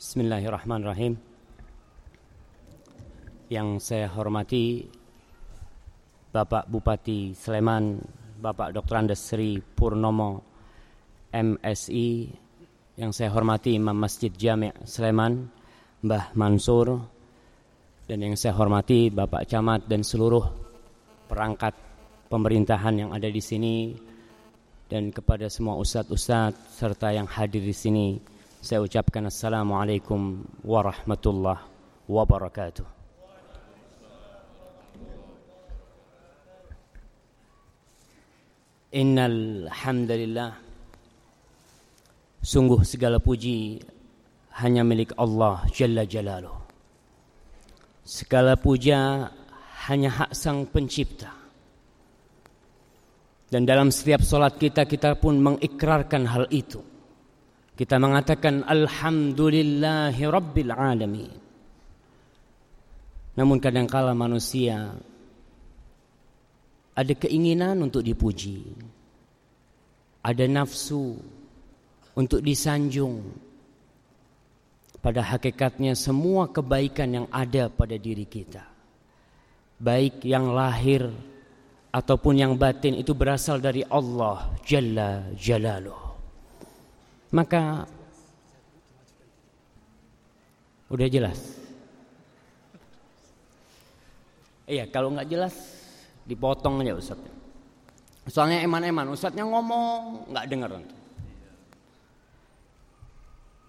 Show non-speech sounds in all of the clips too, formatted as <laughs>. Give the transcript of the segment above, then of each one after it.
Bismillahirrahmanirrahim. Yang saya hormati Bapak Bupati Sleman, Bapak Dr. Andes Sri Purnomo, MSI, yang saya hormati Imam Masjid Jami' Sleman, Mbah Mansur, dan yang saya hormati Bapak Camat dan seluruh perangkat pemerintahan yang ada di sini, dan kepada semua ustadz-ustadz serta yang hadir di sini. Saya ucapkan Assalamualaikum warahmatullahi wabarakatuh. Innal hamdalillah. Sungguh segala puji hanya milik Allah Jalla Jalaluh. Segala puja hanya hak sang pencipta. Dan dalam setiap solat kita kita pun mengikrarkan hal itu kita mengatakan alhamdulillahi rabbil alamin. Namun kadangkala manusia ada keinginan untuk dipuji. Ada nafsu untuk disanjung. Pada hakikatnya semua kebaikan yang ada pada diri kita. Baik yang lahir ataupun yang batin itu berasal dari Allah Jalla Jalaluh. Maka udah jelas. Iya, kalau nggak jelas dipotong aja Ustaz. Soalnya eman-eman, Ustaznya ngomong nggak dengar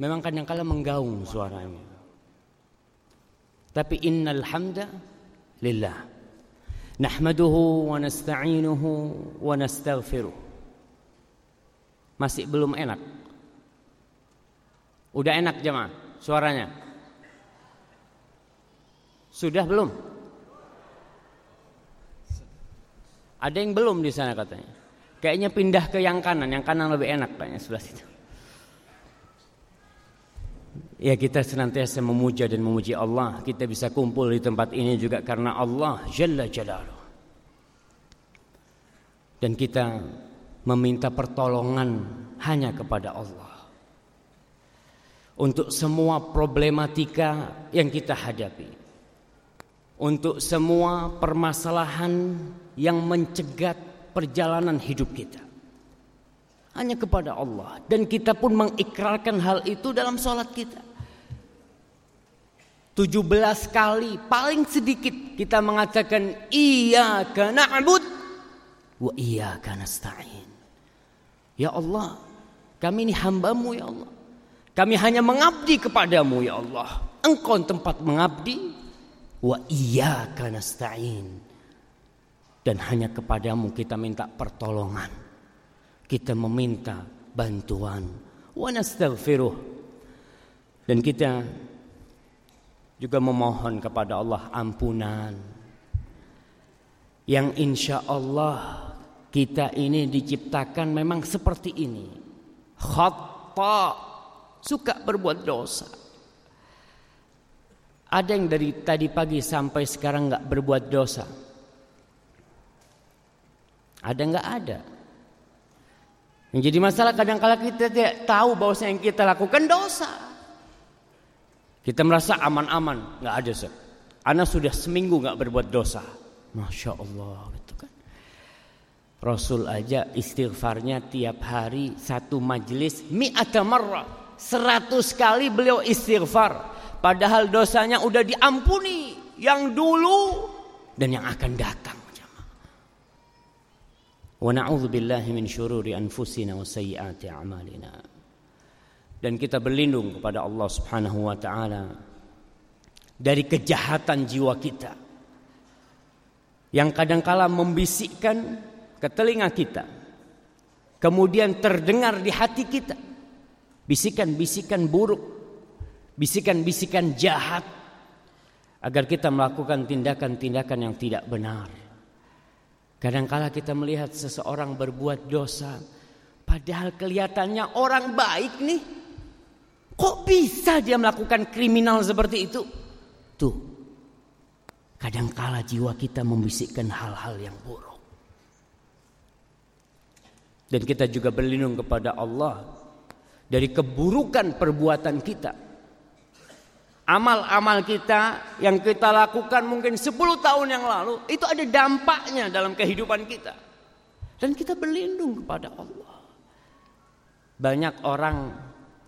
Memang kadang kala menggaung suaranya. Tapi innal hamda lillah. Nahmaduhu wa nasta'inuhu wa nastaghfiruh. Masih belum enak Udah enak jemaah suaranya? Sudah belum? Ada yang belum di sana katanya. Kayaknya pindah ke yang kanan, yang kanan lebih enak kayaknya sebelah situ. Ya kita senantiasa memuja dan memuji Allah Kita bisa kumpul di tempat ini juga karena Allah Jalla Jalaluh Dan kita meminta pertolongan hanya kepada Allah untuk semua problematika yang kita hadapi, untuk semua permasalahan yang mencegat perjalanan hidup kita. Hanya kepada Allah dan kita pun mengikrarkan hal itu dalam sholat kita. 17 kali paling sedikit kita mengatakan iyyaka na'bud wa iyyaka nasta'in. Ya Allah, kami ini hambamu ya Allah. Kami hanya mengabdi kepadamu ya Allah. Engkau tempat mengabdi. Wa iyyaka nasta'in. Dan hanya kepadamu kita minta pertolongan. Kita meminta bantuan. Wa nastaghfiruh. Dan kita juga memohon kepada Allah ampunan. Yang insya Allah kita ini diciptakan memang seperti ini. Khata suka berbuat dosa. Ada yang dari tadi pagi sampai sekarang nggak berbuat dosa? Ada nggak ada? Yang jadi masalah kadang-kala kita tidak tahu bahwa yang kita lakukan dosa. Kita merasa aman-aman, nggak ada sih. Anak sudah seminggu nggak berbuat dosa. Masya Allah, gitu kan. Rasul aja istighfarnya tiap hari satu majelis mi'ata marrah. Seratus kali beliau istighfar. Padahal dosanya udah diampuni. Yang dulu dan yang akan datang. Wa min syururi anfusina wa sayyiati a'malina. Dan kita berlindung kepada Allah Subhanahu wa taala dari kejahatan jiwa kita. Yang kadangkala membisikkan ke telinga kita. Kemudian terdengar di hati kita bisikan-bisikan buruk, bisikan-bisikan jahat agar kita melakukan tindakan-tindakan yang tidak benar. Kadangkala kita melihat seseorang berbuat dosa padahal kelihatannya orang baik nih. Kok bisa dia melakukan kriminal seperti itu? Tuh. Kadangkala jiwa kita membisikkan hal-hal yang buruk. Dan kita juga berlindung kepada Allah dari keburukan perbuatan kita. Amal-amal kita yang kita lakukan mungkin 10 tahun yang lalu itu ada dampaknya dalam kehidupan kita. Dan kita berlindung kepada Allah. Banyak orang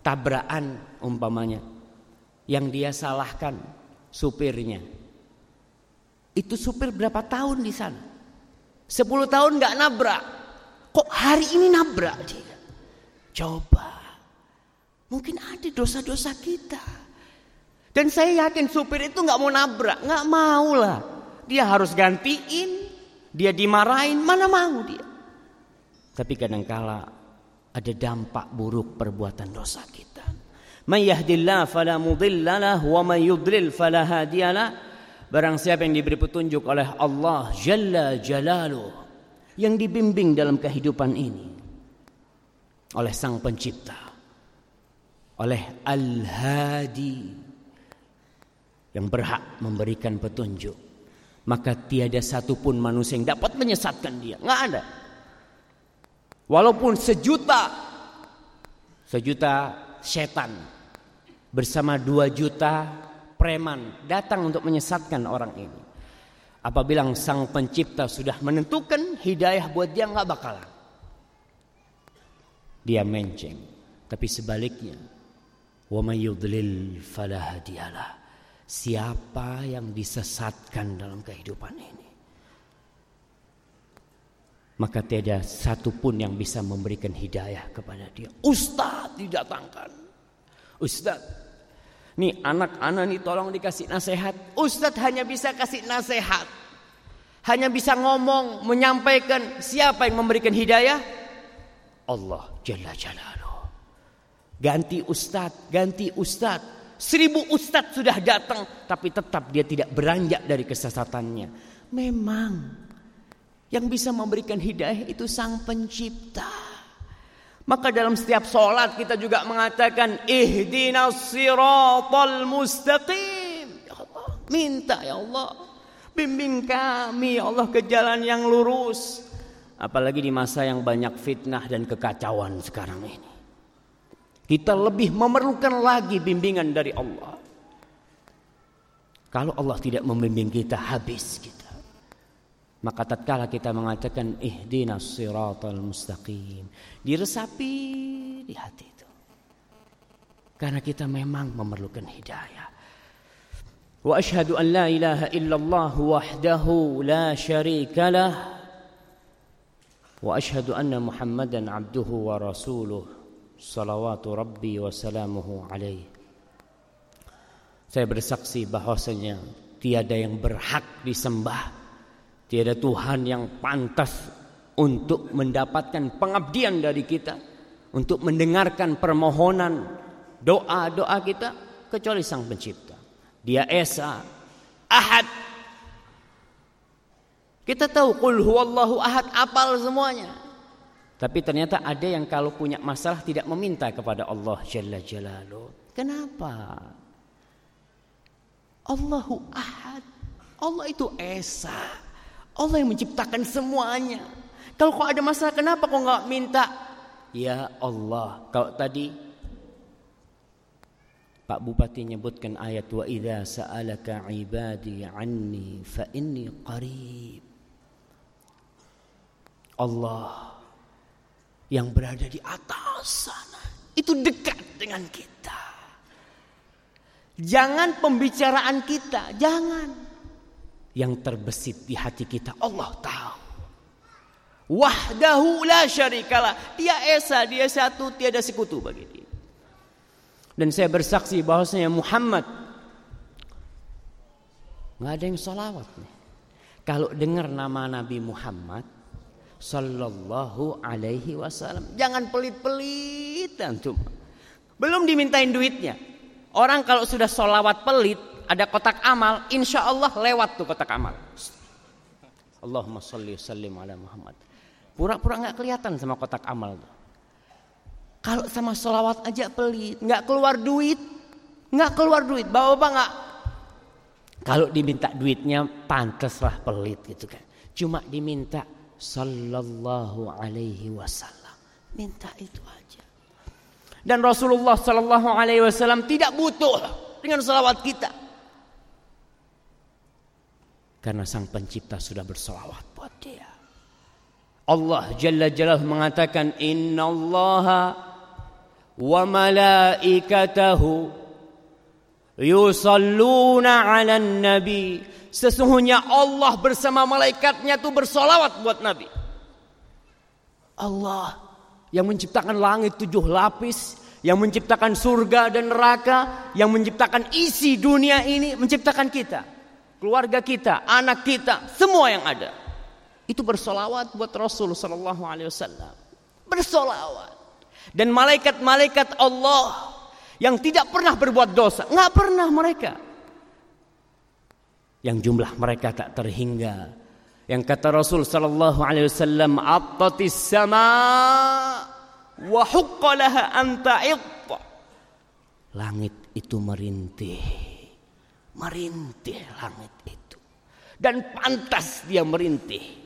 tabrakan umpamanya yang dia salahkan supirnya. Itu supir berapa tahun di sana? 10 tahun nggak nabrak. Kok hari ini nabrak dia? Coba. Mungkin ada dosa-dosa kita. Dan saya yakin supir itu nggak mau nabrak, nggak mau lah. Dia harus gantiin, dia dimarahin, mana mau dia. Tapi kadangkala ada dampak buruk perbuatan dosa kita. May yahdillah fala mudhillalah wa may yudlil fala hadiyalah. Barang siapa yang diberi petunjuk oleh Allah Jalla Jalaluh yang dibimbing dalam kehidupan ini oleh Sang Pencipta oleh Al-Hadi yang berhak memberikan petunjuk. Maka tiada satupun manusia yang dapat menyesatkan dia. Nggak ada. Walaupun sejuta, sejuta setan bersama dua juta preman datang untuk menyesatkan orang ini. Apabila sang pencipta sudah menentukan hidayah buat dia nggak bakalan. Dia menceng. Tapi sebaliknya, may yudlil fala hadiyalah siapa yang disesatkan dalam kehidupan ini. Maka tiada satupun yang bisa memberikan hidayah kepada dia. Ustaz didatangkan. Ustaz. Nih anak-anak nih tolong dikasih nasihat. Ustaz hanya bisa kasih nasihat. Hanya bisa ngomong, menyampaikan siapa yang memberikan hidayah? Allah Jalla Jalaluh. Ganti ustaz, ganti ustaz. Seribu ustadz sudah datang, tapi tetap dia tidak beranjak dari kesesatannya. Memang yang bisa memberikan hidayah itu sang pencipta. Maka dalam setiap sholat kita juga mengatakan ihdinas siratal mustaqim. Ya Allah, minta ya Allah. Bimbing kami ya Allah ke jalan yang lurus. Apalagi di masa yang banyak fitnah dan kekacauan sekarang ini. Kita lebih memerlukan lagi bimbingan dari Allah. Kalau Allah tidak membimbing kita habis kita. Maka tatkala kita mengatakan ihdinas siratal mustaqim, diresapi di hati itu. Karena kita memang memerlukan hidayah. Wa ashhadu an la ilaha illallah wahdahu la syarika lah. Wa ashhadu anna Muhammadan abduhu wa rasuluh salawatu rabbi wa. Saya bersaksi bahwasanya tiada yang berhak disembah, tiada Tuhan yang pantas untuk mendapatkan pengabdian dari kita, untuk mendengarkan permohonan doa-doa kita kecuali Sang Pencipta. Dia Esa, Ahad. Kita tahu qul huwallahu ahad apal semuanya. Tapi ternyata ada yang kalau punya masalah tidak meminta kepada Allah Jalla Jalaluh. Kenapa? Allahu Ahad. Allah itu Esa. Allah yang menciptakan semuanya. Kalau kau ada masalah kenapa kau nggak minta? Ya Allah. Kalau tadi Pak Bupati nyebutkan ayat wa idza sa'alaka ibadi anni fa inni qarib. Allah yang berada di atas sana. Itu dekat dengan kita. Jangan pembicaraan kita, jangan. Yang terbesit di hati kita Allah tahu. Wahdahu la syarikalah. Dia esa, dia satu, tiada sekutu bagi dia. Dan saya bersaksi bahwasanya Muhammad nggak ada yang salawat nih. Kalau dengar nama Nabi Muhammad, Sallallahu alaihi wasallam. Jangan pelit-pelit antum. Belum dimintain duitnya. Orang kalau sudah solawat pelit, ada kotak amal, insya Allah lewat tuh kotak amal. Allahumma salli sallim ala Muhammad. Pura-pura nggak kelihatan sama kotak amal tuh. Kalau sama solawat aja pelit, nggak keluar duit, nggak keluar duit. Bawa-bawa nggak? Kalau diminta duitnya pantaslah pelit gitu kan. Cuma diminta sallallahu alaihi wasallam. Minta itu aja. Dan Rasulullah sallallahu alaihi wasallam tidak butuh dengan salawat kita. Karena sang pencipta sudah bersalawat buat dia. Allah Jalla Jalaluhu mengatakan innallaha wa malaikatahu yusalluna 'alan nabi. Sesungguhnya Allah bersama malaikatnya itu bersolawat buat Nabi. Allah yang menciptakan langit tujuh lapis, yang menciptakan surga dan neraka, yang menciptakan isi dunia ini, menciptakan kita, keluarga kita, anak kita, semua yang ada itu bersolawat buat Rasul Sallallahu. Bersolawat. Dan malaikat-malaikat Allah yang tidak pernah berbuat dosa, nggak pernah mereka. Yang jumlah mereka tak terhingga. Yang kata Rasul Sallallahu Alaihi Wasallam, "Attatis sama wa anta Langit itu merintih. Merintih langit itu. Dan pantas dia merintih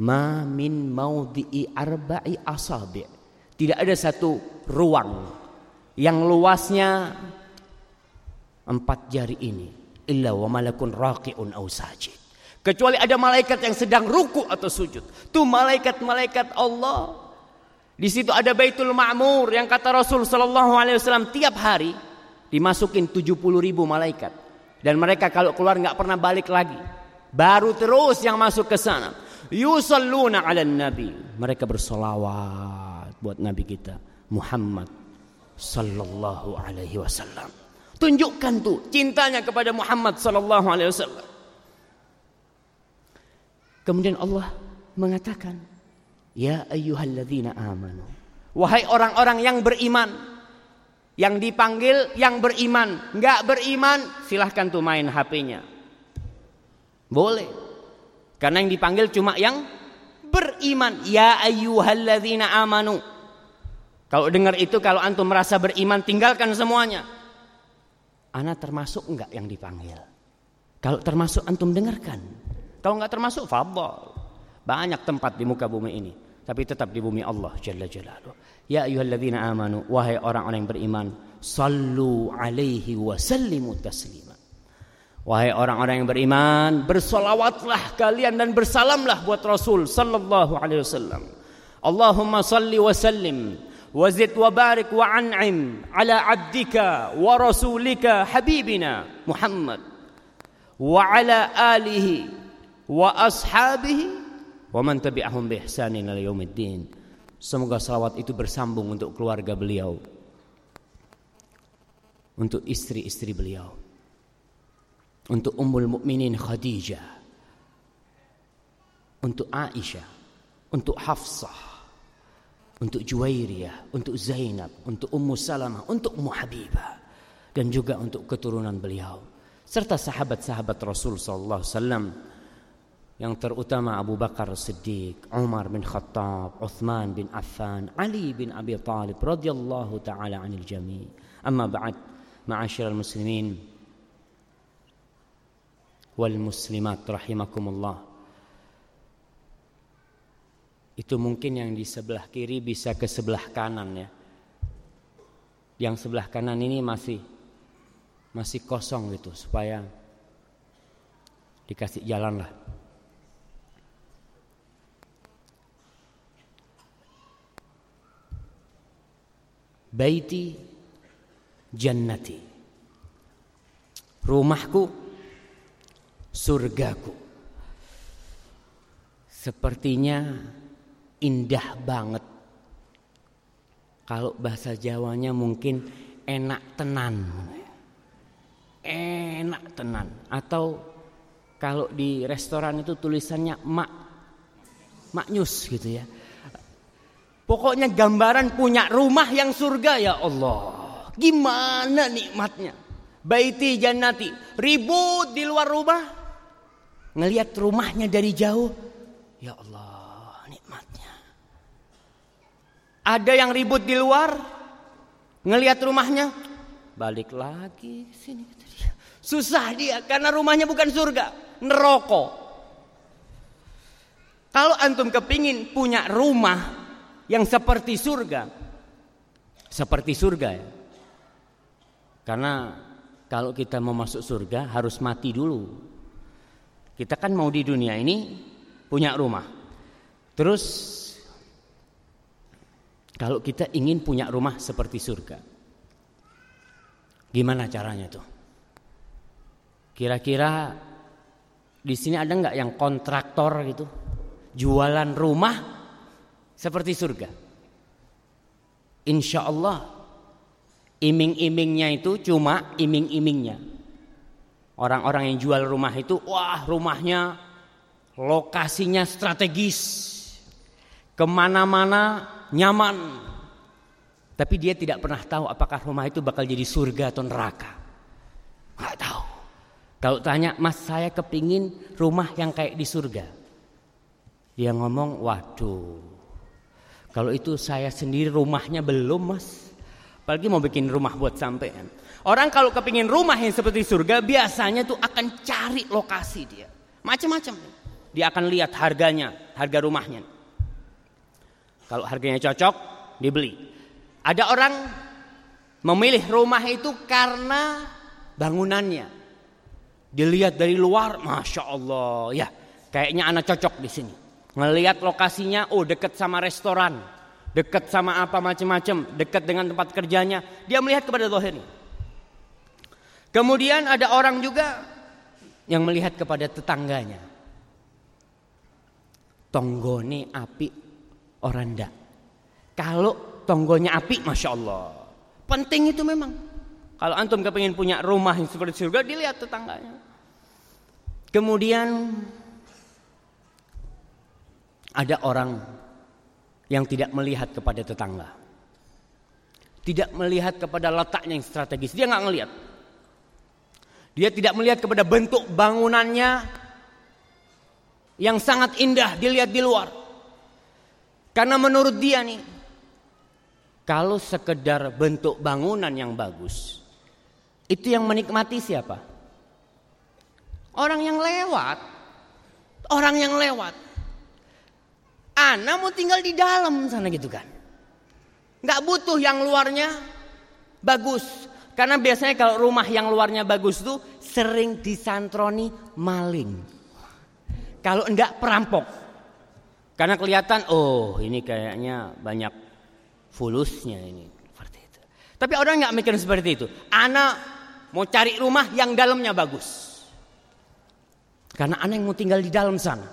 ma min maudhi'i arba'i asabi' tidak ada satu ruang yang luasnya empat jari ini illa wa malakun raqiun aw sajid. Kecuali ada malaikat yang sedang ruku atau sujud. Tuh malaikat-malaikat Allah. Di situ ada Baitul Ma'mur yang kata Rasul sallallahu alaihi wasallam tiap hari dimasukin 70 ribu malaikat. Dan mereka kalau keluar nggak pernah balik lagi. Baru terus yang masuk ke sana. Yusalluna ala nabi. Mereka bersolawat buat nabi kita Muhammad sallallahu alaihi wasallam tunjukkan tuh cintanya kepada Muhammad sallallahu alaihi wasallam kemudian Allah mengatakan ya ayyuhalladzina amanu wahai orang-orang yang beriman yang dipanggil yang beriman nggak beriman silahkan tuh main HP-nya boleh karena yang dipanggil cuma yang beriman. Ya ayyuhalladzina amanu. Kalau dengar itu kalau antum merasa beriman tinggalkan semuanya. Ana termasuk enggak yang dipanggil? Kalau termasuk antum dengarkan. Kalau enggak termasuk fadhal. Banyak tempat di muka bumi ini, tapi tetap di bumi Allah Jalla Jalaluh. Ya ayyuhalladzina amanu, wahai orang-orang yang beriman, sallu alaihi wa sallimu taslima. Wahai orang-orang yang beriman, bersolawatlah kalian dan bersalamlah buat Rasul sallallahu alaihi wasallam. Allahumma salli wa sallim wa zid wa barik wa an'im ala abdika wa rasulika habibina Muhammad wa ala alihi wa ashabihi wa man tabi'ahum bi ihsanin ila yaumiddin. Semoga salawat itu bersambung untuk keluarga beliau. Untuk istri-istri beliau untuk Ummul Mukminin Khadijah, untuk Aisyah, untuk Hafsah, untuk Juwairiyah, untuk Zainab, untuk Ummu Salamah, untuk Ummu Habibah dan juga untuk keturunan beliau serta sahabat-sahabat Rasul sallallahu alaihi wasallam yang terutama Abu Bakar Siddiq, Umar bin Khattab, Uthman bin Affan, Ali bin Abi Talib radhiyallahu taala anil jami'. Amma ba'd, ma'asyiral muslimin, wal muslimat rahimakumullah. Itu mungkin yang di sebelah kiri bisa ke sebelah kanan ya. Yang sebelah kanan ini masih masih kosong gitu supaya dikasih jalan lah. Baiti jannati. Rumahku surgaku. Sepertinya indah banget. Kalau bahasa Jawanya mungkin enak tenan. Enak tenan. Atau kalau di restoran itu tulisannya mak maknyus gitu ya. Pokoknya gambaran punya rumah yang surga ya Allah. Gimana nikmatnya? Baiti jannati. Ribut di luar rumah ngelihat rumahnya dari jauh, ya Allah, nikmatnya. Ada yang ribut di luar, ngelihat rumahnya, balik lagi sini Susah dia karena rumahnya bukan surga, neroko. Kalau antum kepingin punya rumah yang seperti surga, seperti surga ya. Karena kalau kita mau masuk surga harus mati dulu. Kita kan mau di dunia ini punya rumah. Terus kalau kita ingin punya rumah seperti surga. Gimana caranya tuh? Kira-kira di sini ada nggak yang kontraktor gitu? Jualan rumah seperti surga. Insya Allah Iming-imingnya itu cuma iming-imingnya. Orang-orang yang jual rumah itu, wah rumahnya lokasinya strategis. Ke mana-mana nyaman. Tapi dia tidak pernah tahu apakah rumah itu bakal jadi surga atau neraka. Gak tahu. Kalau tanya, mas saya kepingin rumah yang kayak di surga. Dia ngomong, waduh. Kalau itu saya sendiri rumahnya belum mas. Apalagi mau bikin rumah buat sampean. Orang kalau kepingin rumah yang seperti surga biasanya tuh akan cari lokasi dia. Macam-macam. Dia akan lihat harganya, harga rumahnya. Kalau harganya cocok, dibeli. Ada orang memilih rumah itu karena bangunannya. Dilihat dari luar, masya Allah, ya kayaknya anak cocok di sini. Ngelihat lokasinya, oh deket sama restoran dekat sama apa macam-macam, dekat dengan tempat kerjanya, dia melihat kepada zahirnya. Kemudian ada orang juga yang melihat kepada tetangganya. Tonggone api orang ndak. Kalau tonggonya api, masya Allah, penting itu memang. Kalau antum kepingin punya rumah yang seperti surga, dilihat tetangganya. Kemudian ada orang yang tidak melihat kepada tetangga. Tidak melihat kepada letaknya yang strategis. Dia nggak ngelihat. Dia tidak melihat kepada bentuk bangunannya yang sangat indah dilihat di luar. Karena menurut dia nih, kalau sekedar bentuk bangunan yang bagus, itu yang menikmati siapa? Orang yang lewat. Orang yang lewat. Ana mau tinggal di dalam sana gitu kan. Nggak butuh yang luarnya bagus. Karena biasanya kalau rumah yang luarnya bagus tuh sering disantroni maling. Kalau enggak perampok. Karena kelihatan oh ini kayaknya banyak fulusnya ini. Seperti itu. Tapi orang nggak mikir seperti itu. Ana mau cari rumah yang dalamnya bagus. Karena ana yang mau tinggal di dalam sana.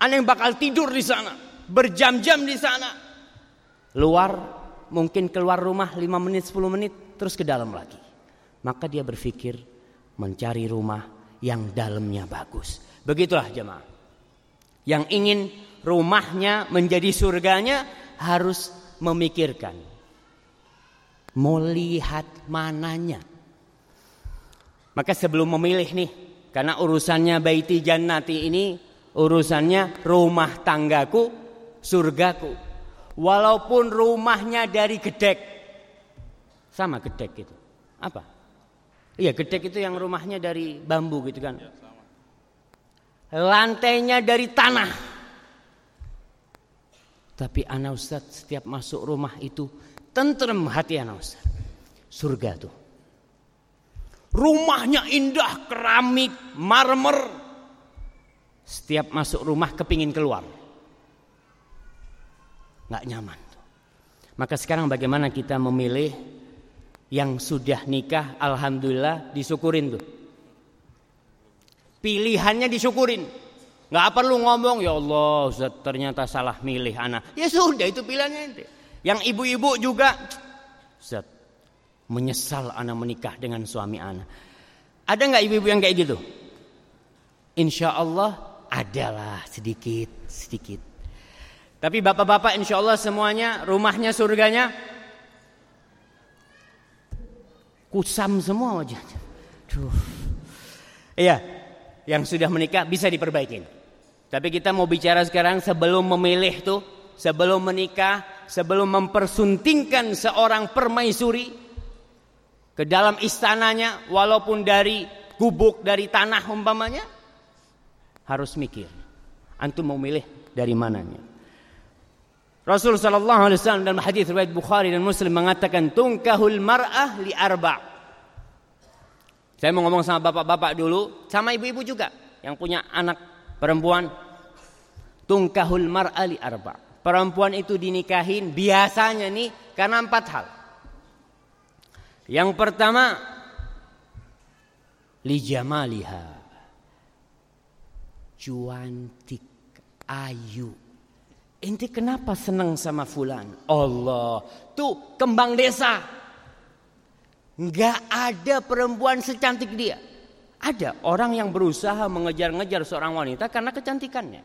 Anda yang bakal tidur di sana, berjam-jam di sana. Luar mungkin keluar rumah 5 menit 10 menit terus ke dalam lagi. Maka dia berpikir mencari rumah yang dalamnya bagus. Begitulah jemaah. Yang ingin rumahnya menjadi surganya harus memikirkan mau lihat mananya. Maka sebelum memilih nih, karena urusannya baiti jannati ini Urusannya rumah tanggaku, surgaku. Walaupun rumahnya dari gedek. Sama gedek itu. Apa? Iya gedek itu yang rumahnya dari bambu gitu kan. Ya, Lantainya dari tanah. Tapi anak Ustaz setiap masuk rumah itu tentrem hati anak Ustaz. Surga tuh. Rumahnya indah, keramik, marmer, setiap masuk rumah kepingin keluar. Nggak nyaman. Maka sekarang bagaimana kita memilih yang sudah nikah alhamdulillah disyukurin tuh. Pilihannya disyukurin. Nggak perlu ngomong ya Allah ternyata salah milih anak. Ya sudah itu pilihannya itu. Yang ibu-ibu juga Ustaz, menyesal anak menikah dengan suami anak. Ada nggak ibu-ibu yang kayak gitu? Insya Allah adalah sedikit sedikit. Tapi bapak-bapak insya Allah semuanya rumahnya surganya kusam semua wajahnya. Iya, yang sudah menikah bisa diperbaiki. Tapi kita mau bicara sekarang sebelum memilih tuh, sebelum menikah, sebelum mempersuntingkan seorang permaisuri ke dalam istananya walaupun dari gubuk dari tanah umpamanya harus mikir. Antum mau milih dari mananya. Rasul sallallahu alaihi wasallam dalam hadis riwayat Bukhari dan Muslim mengatakan tunkahul mar'ah li arba. Saya mau ngomong sama bapak-bapak dulu, sama ibu-ibu juga yang punya anak perempuan. Tungkahul mar'ali arba. Perempuan itu dinikahin biasanya nih karena empat hal. Yang pertama, lijamaliha. Cuantik, ayu. Ente kenapa senang sama fulan? Allah, tuh kembang desa. Nggak ada perempuan secantik dia. Ada orang yang berusaha mengejar-ngejar seorang wanita karena kecantikannya.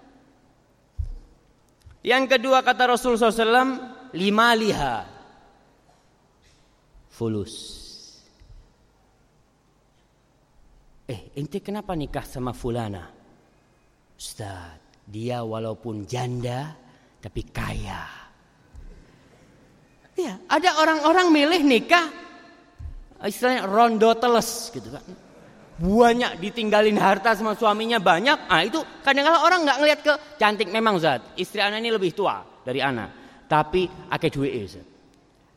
Yang kedua kata Rasulullah SAW, lima liha. Fulus. Eh, ente kenapa nikah sama fulana? Ustaz, dia walaupun janda tapi kaya. Ya, ada orang-orang milih nikah istilahnya rondo teles gitu kan. Banyak ditinggalin harta sama suaminya banyak. Ah itu kadang-kadang orang nggak ngelihat ke cantik memang Zat. Istri anak ini lebih tua dari anak. Tapi akeh duit Zat.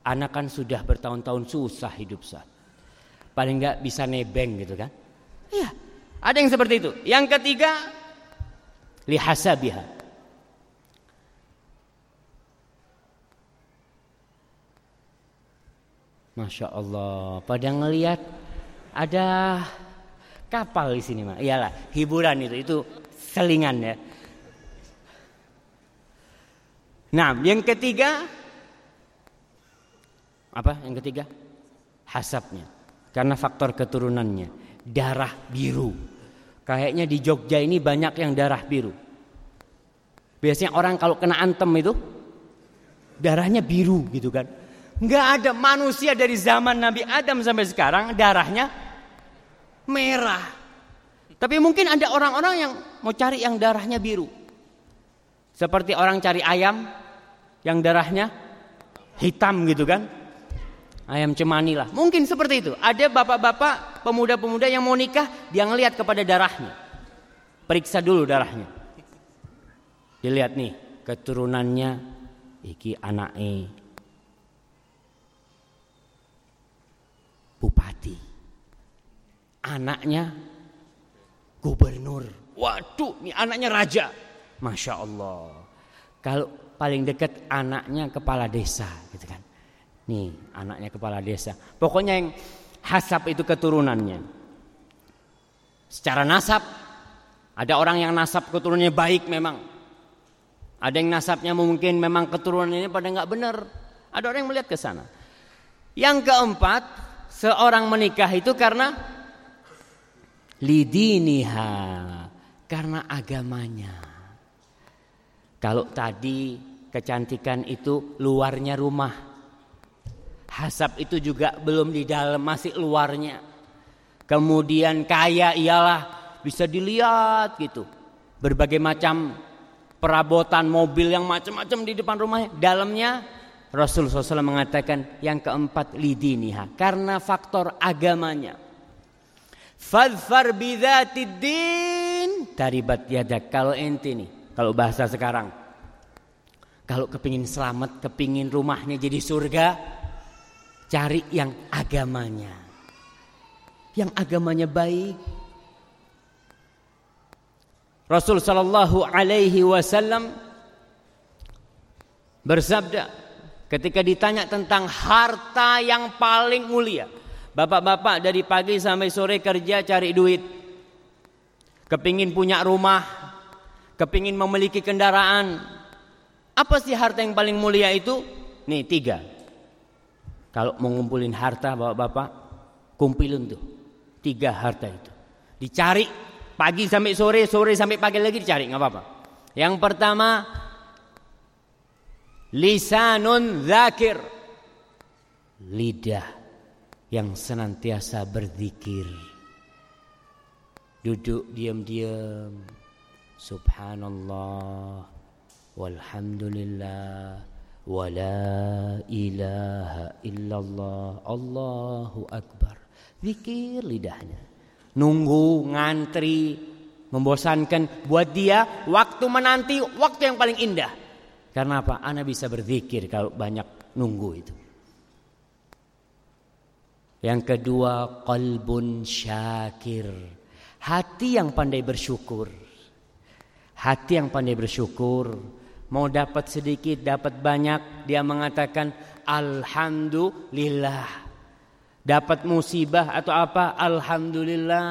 Anak kan sudah bertahun-tahun susah hidup Zat. Paling nggak bisa nebeng gitu kan. Iya. Ada yang seperti itu. Yang ketiga lihasabiha. Masya Allah. Pada ngelihat ada kapal di sini, mak. Iyalah, hiburan itu, itu selingan ya. Nah, yang ketiga apa? Yang ketiga hasabnya. Karena faktor keturunannya, darah biru. Kayaknya di Jogja ini banyak yang darah biru. Biasanya orang kalau kena antem itu darahnya biru gitu kan. Nggak ada manusia dari zaman Nabi Adam sampai sekarang darahnya merah. Tapi mungkin ada orang-orang yang mau cari yang darahnya biru. Seperti orang cari ayam yang darahnya hitam gitu kan. Ayam cemani lah. Mungkin seperti itu. Ada bapak-bapak, pemuda-pemuda yang mau nikah, dia ngelihat kepada darahnya. Periksa dulu darahnya. Dilihat nih, keturunannya iki anaknya bupati. Anaknya gubernur. Waduh, ini anaknya raja. Masya Allah. Kalau paling dekat anaknya kepala desa gitu kan. Nih anaknya kepala desa. Pokoknya yang hasab itu keturunannya. Secara nasab ada orang yang nasab keturunannya baik memang. Ada yang nasabnya mungkin memang keturunannya pada nggak benar. Ada orang yang melihat ke sana. Yang keempat seorang menikah itu karena lidiniha karena agamanya. Kalau tadi kecantikan itu luarnya rumah. Hasab itu juga belum di dalam, masih luarnya. Kemudian kaya ialah bisa dilihat gitu. Berbagai macam perabotan mobil yang macam-macam di depan rumahnya. Dalamnya Rasul SAW mengatakan yang keempat lidiniha karena faktor agamanya. Fadfar bidzatiddin taribat yadak kalau ente nih kalau bahasa sekarang. Kalau kepingin selamat kepingin rumahnya jadi surga cari yang agamanya. Yang agamanya baik. Rasul sallallahu alaihi wasallam bersabda Ketika ditanya tentang harta yang paling mulia. Bapak-bapak dari pagi sampai sore kerja cari duit. Kepingin punya rumah. Kepingin memiliki kendaraan. Apa sih harta yang paling mulia itu? Nih tiga. Kalau mau ngumpulin harta bapak-bapak. Kumpulin tuh. Tiga harta itu. Dicari pagi sampai sore, sore sampai pagi lagi dicari nggak apa-apa. Yang pertama lisanun zakir lidah yang senantiasa berzikir. Duduk diam-diam. Subhanallah. Walhamdulillah. Wala ilaha illallah. Allahu akbar. Zikir lidahnya. Nunggu ngantri. Membosankan. Buat dia waktu menanti waktu yang paling indah. Karena apa? Ana bisa berzikir kalau banyak nunggu itu. Yang kedua, qalbun syakir. Hati yang pandai bersyukur. Hati yang pandai bersyukur. Mau dapat sedikit, dapat banyak, dia mengatakan alhamdulillah. Dapat musibah atau apa, alhamdulillah,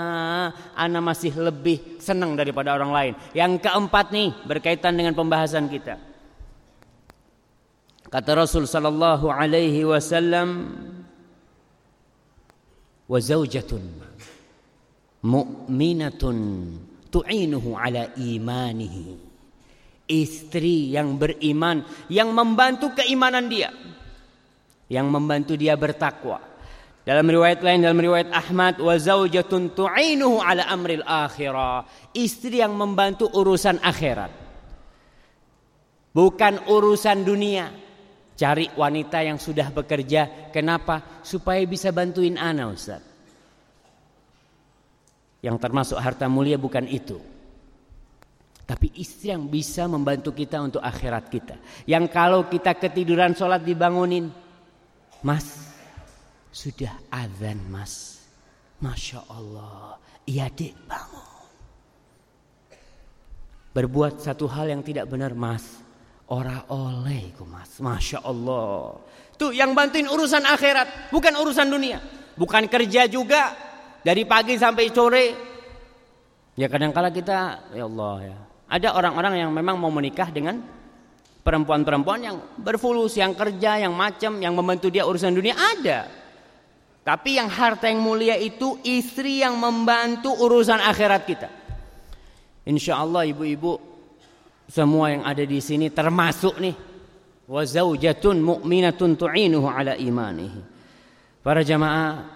ana masih lebih senang daripada orang lain. Yang keempat nih berkaitan dengan pembahasan kita. Kata Rasul sallallahu alaihi wasallam, wa zaujatun mu'minatun tu'inuhu ala istri yang beriman yang membantu keimanan dia yang membantu dia bertakwa. Dalam riwayat lain dalam riwayat Ahmad wa zaujatun ala amril akhirah. Istri yang membantu urusan akhirat bukan urusan dunia Cari wanita yang sudah bekerja. Kenapa? Supaya bisa bantuin ana Ustaz. Yang termasuk harta mulia bukan itu. Tapi istri yang bisa membantu kita untuk akhirat kita. Yang kalau kita ketiduran sholat dibangunin. Mas, sudah azan mas. Masya Allah. Iya dek bangun. Berbuat satu hal yang tidak benar mas Ora oleh mas, masya Allah. Tuh yang bantuin urusan akhirat, bukan urusan dunia, bukan kerja juga dari pagi sampai sore. Ya kadang-kala kita, ya Allah ya. Ada orang-orang yang memang mau menikah dengan perempuan-perempuan yang berfulus, yang kerja, yang macam, yang membantu dia urusan dunia ada. Tapi yang harta yang mulia itu istri yang membantu urusan akhirat kita. Insya Allah ibu-ibu semua yang ada di sini termasuk nih wa zaujatun mu'minatun tu'inuhu ala imanihi. Para jamaah,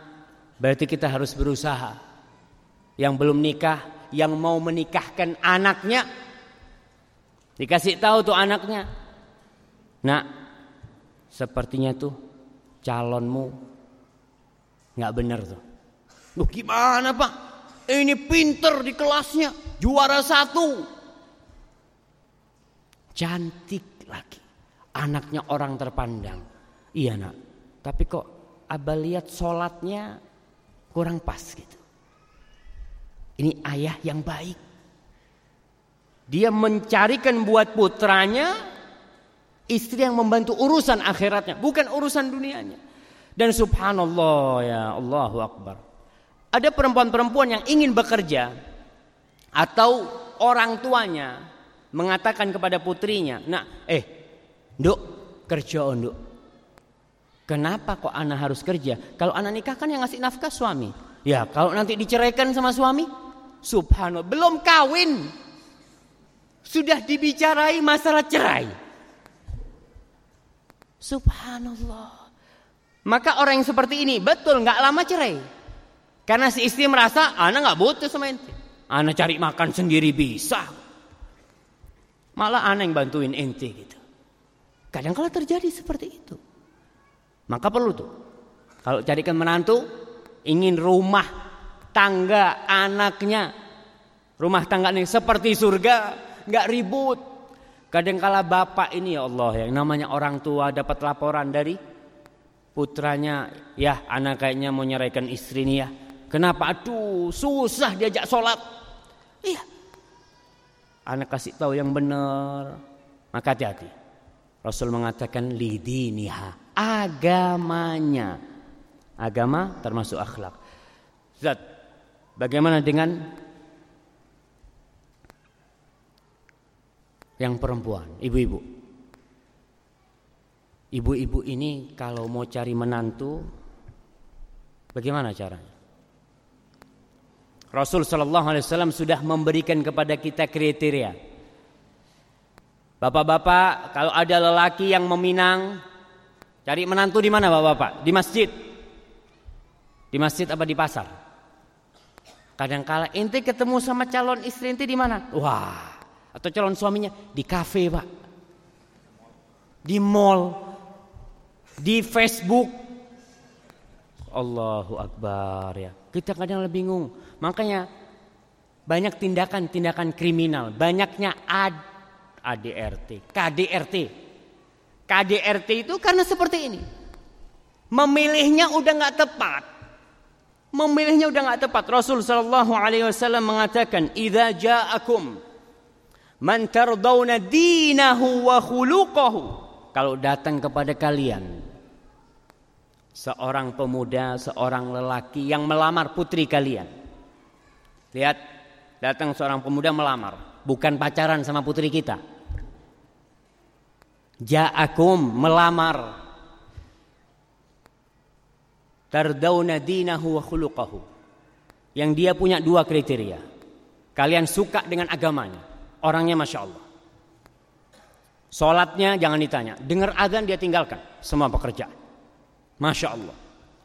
berarti kita harus berusaha. Yang belum nikah, yang mau menikahkan anaknya dikasih tahu tuh anaknya. Nah, sepertinya tuh calonmu nggak benar tuh. Loh gimana pak? Ini pinter di kelasnya, juara satu, Cantik lagi. Anaknya orang terpandang. Iya nak. Tapi kok abah lihat sholatnya kurang pas gitu. Ini ayah yang baik. Dia mencarikan buat putranya istri yang membantu urusan akhiratnya, bukan urusan dunianya. Dan subhanallah ya Allahu Akbar. Ada perempuan-perempuan yang ingin bekerja atau orang tuanya mengatakan kepada putrinya, "Nak, eh, Nduk, kerja oh, Nduk. Kenapa kok anak harus kerja? Kalau anak nikah kan yang ngasih nafkah suami. Ya, kalau nanti diceraikan sama suami, subhanallah, belum kawin. Sudah dibicarai masalah cerai. Subhanallah. Maka orang yang seperti ini betul nggak lama cerai. Karena si istri merasa anak nggak butuh sama ente. Anak cari makan sendiri bisa. Malah aneh yang bantuin ente gitu. Kadang kala terjadi seperti itu. Maka perlu tuh. Kalau carikan menantu, ingin rumah tangga anaknya. Rumah tangga ini seperti surga, nggak ribut. Kadang kala bapak ini ya Allah yang namanya orang tua dapat laporan dari putranya, ya anak kayaknya mau nyeraikan istri nih ya. Kenapa? Aduh, susah diajak sholat. Iya, Anak kasih tahu yang benar. Maka hati-hati. Rasul mengatakan lidiniha. Agamanya. Agama termasuk akhlak. Zat. Bagaimana dengan yang perempuan, ibu-ibu? Ibu-ibu ini kalau mau cari menantu, bagaimana caranya? Rasul Shallallahu Alaihi Wasallam sudah memberikan kepada kita kriteria. Bapak-bapak, kalau ada lelaki yang meminang, cari menantu di mana, bapak-bapak? Di masjid. Di masjid apa di pasar? Kadang-kala ente ketemu sama calon istri ente di mana? Wah, atau calon suaminya di kafe, pak, di mall, di Facebook. Allahu Akbar ya. Kita kadang lebih bingung. Makanya banyak tindakan-tindakan kriminal, banyaknya AD, ADRT, KDRT. KDRT itu karena seperti ini. Memilihnya udah nggak tepat. Memilihnya udah nggak tepat. Rasul Shallallahu Alaihi Wasallam mengatakan, "Idza ja'akum man tardawna dinahu wa khuluquhu." Kalau datang kepada kalian seorang pemuda, seorang lelaki yang melamar putri kalian. Lihat, datang seorang pemuda melamar, bukan pacaran sama putri kita. Ja'akum melamar tardawna dinahu wa khuluquhu. Yang dia punya dua kriteria. Kalian suka dengan agamanya. Orangnya Masya Allah. Sholatnya jangan ditanya. Dengar azan dia tinggalkan. Semua pekerjaan. Masya Allah.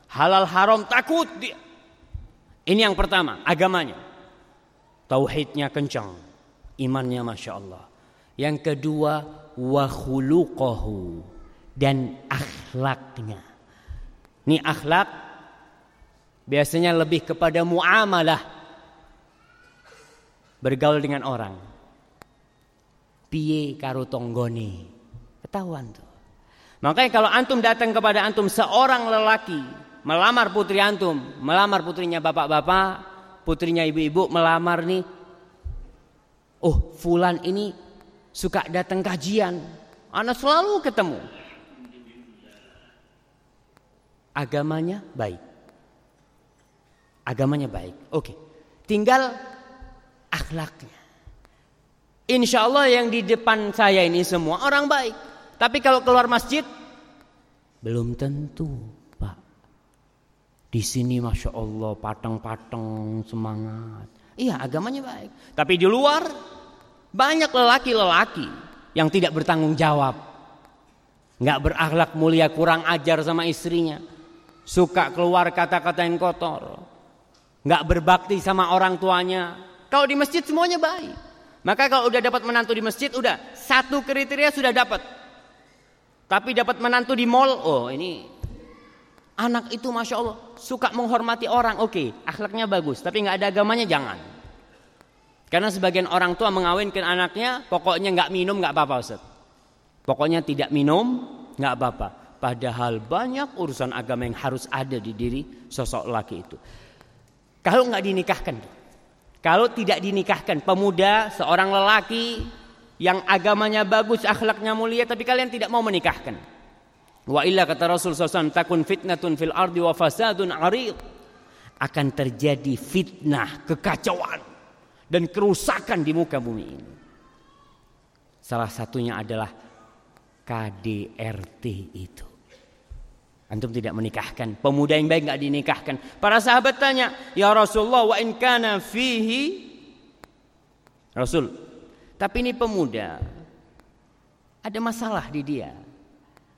Halal haram takut dia. Ini yang pertama. Agamanya. Tauhidnya kencang. Imannya Masya Allah. Yang kedua. Wa khuluquhu. Dan akhlaknya. Ini akhlak biasanya lebih kepada muamalah bergaul dengan orang. Piye karo tonggone. Ketahuan tuh. Makanya kalau antum datang kepada antum seorang lelaki melamar putri antum, melamar putrinya bapak-bapak, putrinya ibu-ibu melamar nih. Oh, fulan ini suka datang kajian. Anak selalu ketemu agamanya baik. Agamanya baik. Oke. Tinggal akhlaknya. Insya Allah yang di depan saya ini semua orang baik. Tapi kalau keluar masjid belum tentu. Di sini masya Allah pateng-pateng semangat. Iya agamanya baik. Tapi di luar banyak lelaki-lelaki yang tidak bertanggung jawab, nggak berakhlak mulia, kurang ajar sama istrinya suka keluar kata-kata yang kotor, nggak berbakti sama orang tuanya. Kalau di masjid semuanya baik. Maka kalau udah dapat menantu di masjid, udah satu kriteria sudah dapat. Tapi dapat menantu di mall, oh ini anak itu masya Allah suka menghormati orang, oke, okay, akhlaknya bagus, tapi nggak ada agamanya jangan. Karena sebagian orang tua mengawinkan anaknya, pokoknya nggak minum nggak apa-apa Ustaz. Pokoknya tidak minum nggak apa-apa. Padahal banyak urusan agama yang harus ada di diri sosok laki itu. Kalau nggak dinikahkan, kalau tidak dinikahkan, pemuda seorang lelaki yang agamanya bagus, akhlaknya mulia, tapi kalian tidak mau menikahkan. Wa illa kata Rasul SAW, takun fitnatun fil ardi wa fasadun arid. Akan terjadi fitnah, kekacauan, dan kerusakan di muka bumi ini. Salah satunya adalah KDRT itu. Antum tidak menikahkan. Pemuda yang baik nggak dinikahkan. Para sahabat tanya, Ya Rasulullah wa in kana fihi Rasul. Tapi ini pemuda. Ada masalah di dia.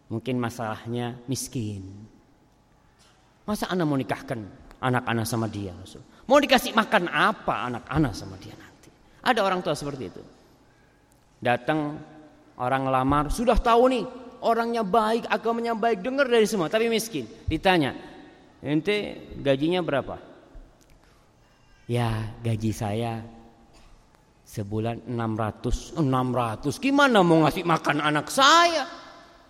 Mungkin masalahnya miskin. Masa anak mau nikahkan anak-anak sama dia? Mau dikasih makan apa anak-anak sama dia nanti? Ada orang tua seperti itu. Datang Orang lamar sudah tahu nih orangnya baik, agamanya baik, dengar dari semua, tapi miskin. Ditanya, ente gajinya berapa? Ya gaji saya sebulan 600 600 gimana mau ngasih makan anak saya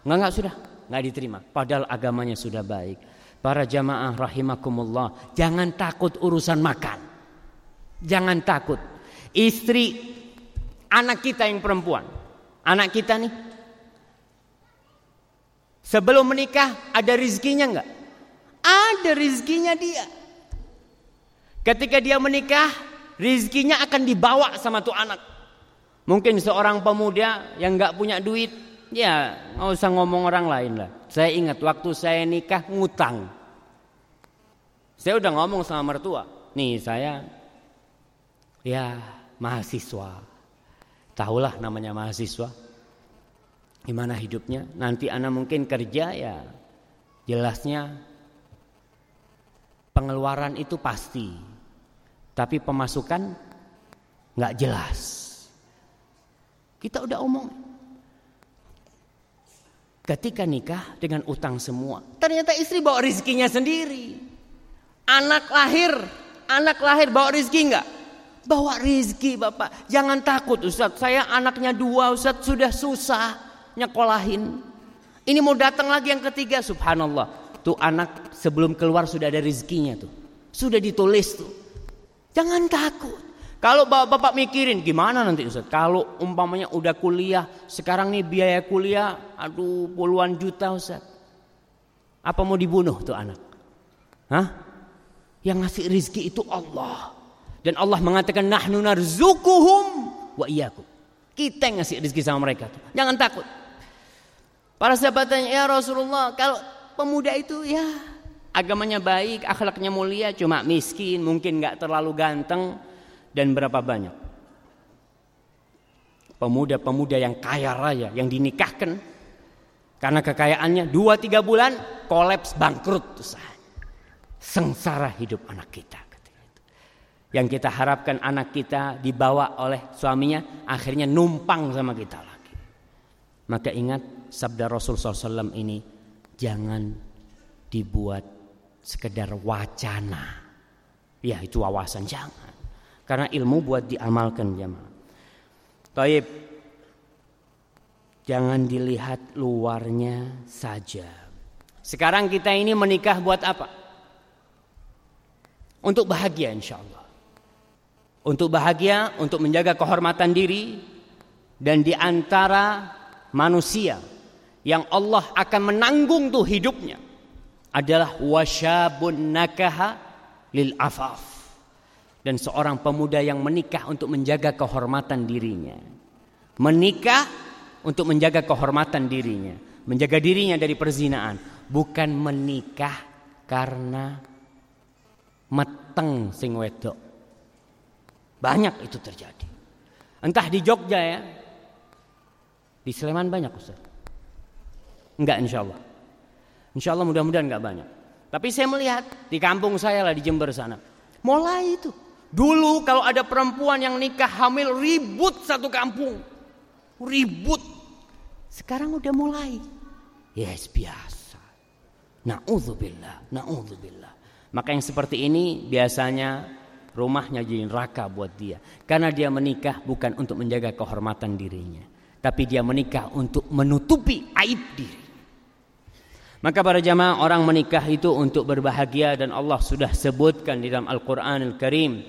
nggak nggak sudah nggak diterima padahal agamanya sudah baik para jamaah rahimakumullah jangan takut urusan makan jangan takut istri anak kita yang perempuan Anak kita nih. Sebelum menikah ada rizkinya enggak? Ada rizkinya dia. Ketika dia menikah, rizkinya akan dibawa sama tuh anak. Mungkin seorang pemuda yang enggak punya duit, ya nggak usah ngomong orang lain lah. Saya ingat waktu saya nikah ngutang. Saya udah ngomong sama mertua, nih saya ya mahasiswa Tahulah namanya mahasiswa. Gimana hidupnya? Nanti anak mungkin kerja ya jelasnya pengeluaran itu pasti. Tapi pemasukan nggak jelas. Kita udah omong. Ketika nikah dengan utang semua, ternyata istri bawa rizkinya sendiri. Anak lahir, anak lahir bawa rizki nggak? Bawa rizki Bapak. Jangan takut Ustaz. Saya anaknya dua Ustaz sudah susah nyekolahin. Ini mau datang lagi yang ketiga subhanallah. Tuh anak sebelum keluar sudah ada rizkinya tuh. Sudah ditulis tuh. Jangan takut. Kalau bapak-bapak mikirin gimana nanti Ustaz? Kalau umpamanya udah kuliah, sekarang nih biaya kuliah, aduh puluhan juta Ustaz. Apa mau dibunuh tuh anak? Hah? Yang ngasih rizki itu Allah. Dan Allah mengatakan nahnu narzukuhum wa iyyakum. Kita yang ngasih rizki sama mereka. Jangan takut. Para sahabat tanya, ya Rasulullah, kalau pemuda itu ya agamanya baik, akhlaknya mulia, cuma miskin, mungkin nggak terlalu ganteng, dan berapa banyak? Pemuda-pemuda yang kaya raya yang dinikahkan. Karena kekayaannya dua tiga bulan kolaps bangkrut. Usahanya sengsara hidup anak kita yang kita harapkan anak kita dibawa oleh suaminya akhirnya numpang sama kita lagi. Maka ingat sabda Rasul SAW ini jangan dibuat sekedar wacana. Ya itu wawasan jangan karena ilmu buat diamalkan jemaah. Taib. Jangan dilihat luarnya saja. Sekarang kita ini menikah buat apa? Untuk bahagia insya Allah. Untuk bahagia, untuk menjaga kehormatan diri. Dan di antara manusia yang Allah akan menanggung tuh hidupnya adalah wasyabun nakaha lil afaf dan seorang pemuda yang menikah untuk menjaga kehormatan dirinya. Menikah untuk menjaga kehormatan dirinya, menjaga dirinya dari perzinaan, bukan menikah karena meteng sing wedok. Banyak itu terjadi. Entah di Jogja ya. Di Sleman banyak Ustaz. Enggak insya Allah. Insya Allah mudah-mudahan enggak banyak. Tapi saya melihat di kampung saya lah di Jember sana. Mulai itu. Dulu kalau ada perempuan yang nikah hamil ribut satu kampung. Ribut. Sekarang udah mulai. Yes biasa. Na'udzubillah. Na'udzubillah. Maka yang seperti ini biasanya rumahnya jadi neraka buat dia. Karena dia menikah bukan untuk menjaga kehormatan dirinya. Tapi dia menikah untuk menutupi aib diri. Maka para jamaah orang menikah itu untuk berbahagia dan Allah sudah sebutkan di dalam Al-Qur'an Al-Karim.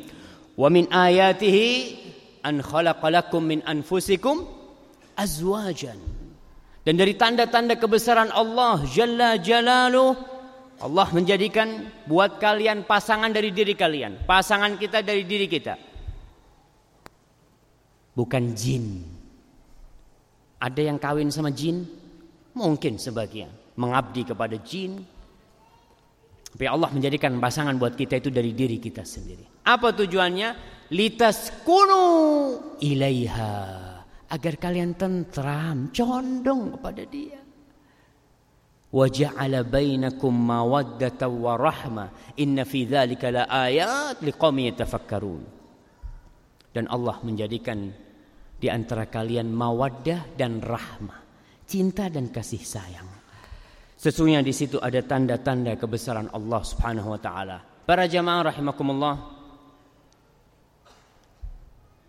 Wa min ayatihi an khalaqalakum min anfusikum azwajan. Dan dari tanda-tanda kebesaran Allah Jalla Jalaluh Allah menjadikan buat kalian pasangan dari diri kalian, pasangan kita dari diri kita. Bukan jin. Ada yang kawin sama jin? Mungkin sebagian mengabdi kepada jin. Tapi Allah menjadikan pasangan buat kita itu dari diri kita sendiri. Apa tujuannya? Litas kunu ilaiha. Agar kalian tentram, condong kepada dia. Mawaddata wa rahmah. Inna fi dzalika la ayat liqaumin yatafakkarun. Dan Allah menjadikan di antara kalian mawaddah dan rahmah, cinta dan kasih sayang. Sesungguhnya di situ ada tanda-tanda kebesaran Allah Subhanahu wa taala. Para jamaah rahimakumullah.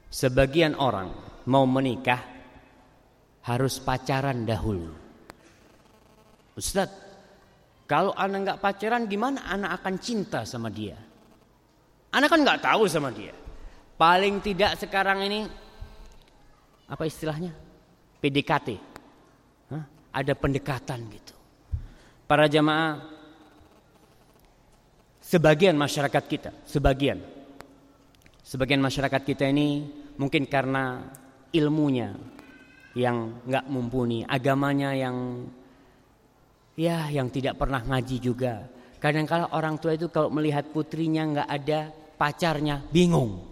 Sebagian orang mau menikah harus pacaran dahulu. Ustaz, kalau anak nggak pacaran gimana anak akan cinta sama dia? Anak kan nggak tahu sama dia. Paling tidak sekarang ini apa istilahnya? PDKT. Hah? Ada pendekatan gitu para jamaah sebagian masyarakat kita, sebagian sebagian masyarakat kita ini mungkin karena ilmunya yang nggak mumpuni, agamanya yang ya yang tidak pernah ngaji juga. Kadang-kala orang tua itu kalau melihat putrinya nggak ada pacarnya bingung.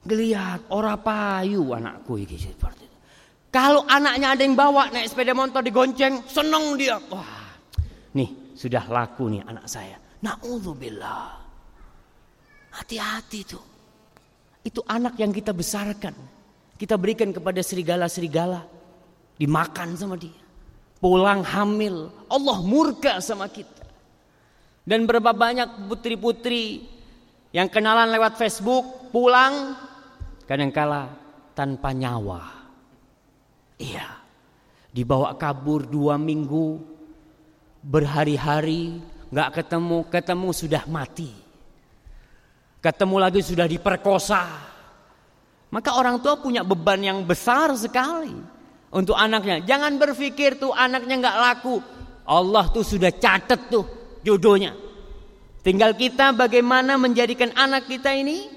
Geliat ora payu anakku ini seperti kalau anaknya ada yang bawa naik sepeda motor digonceng, seneng dia. Wah, nih sudah laku nih anak saya. Na'udzubillah. Hati-hati tuh. Itu anak yang kita besarkan. Kita berikan kepada serigala-serigala. Dimakan sama dia. Pulang hamil. Allah murka sama kita. Dan berapa banyak putri-putri yang kenalan lewat Facebook. Pulang kadangkala tanpa nyawa Iya. Dibawa kabur dua minggu, berhari-hari, nggak ketemu, ketemu sudah mati. Ketemu lagi sudah diperkosa. Maka orang tua punya beban yang besar sekali untuk anaknya. Jangan berpikir tuh anaknya nggak laku. Allah tuh sudah catat tuh jodohnya. Tinggal kita bagaimana menjadikan anak kita ini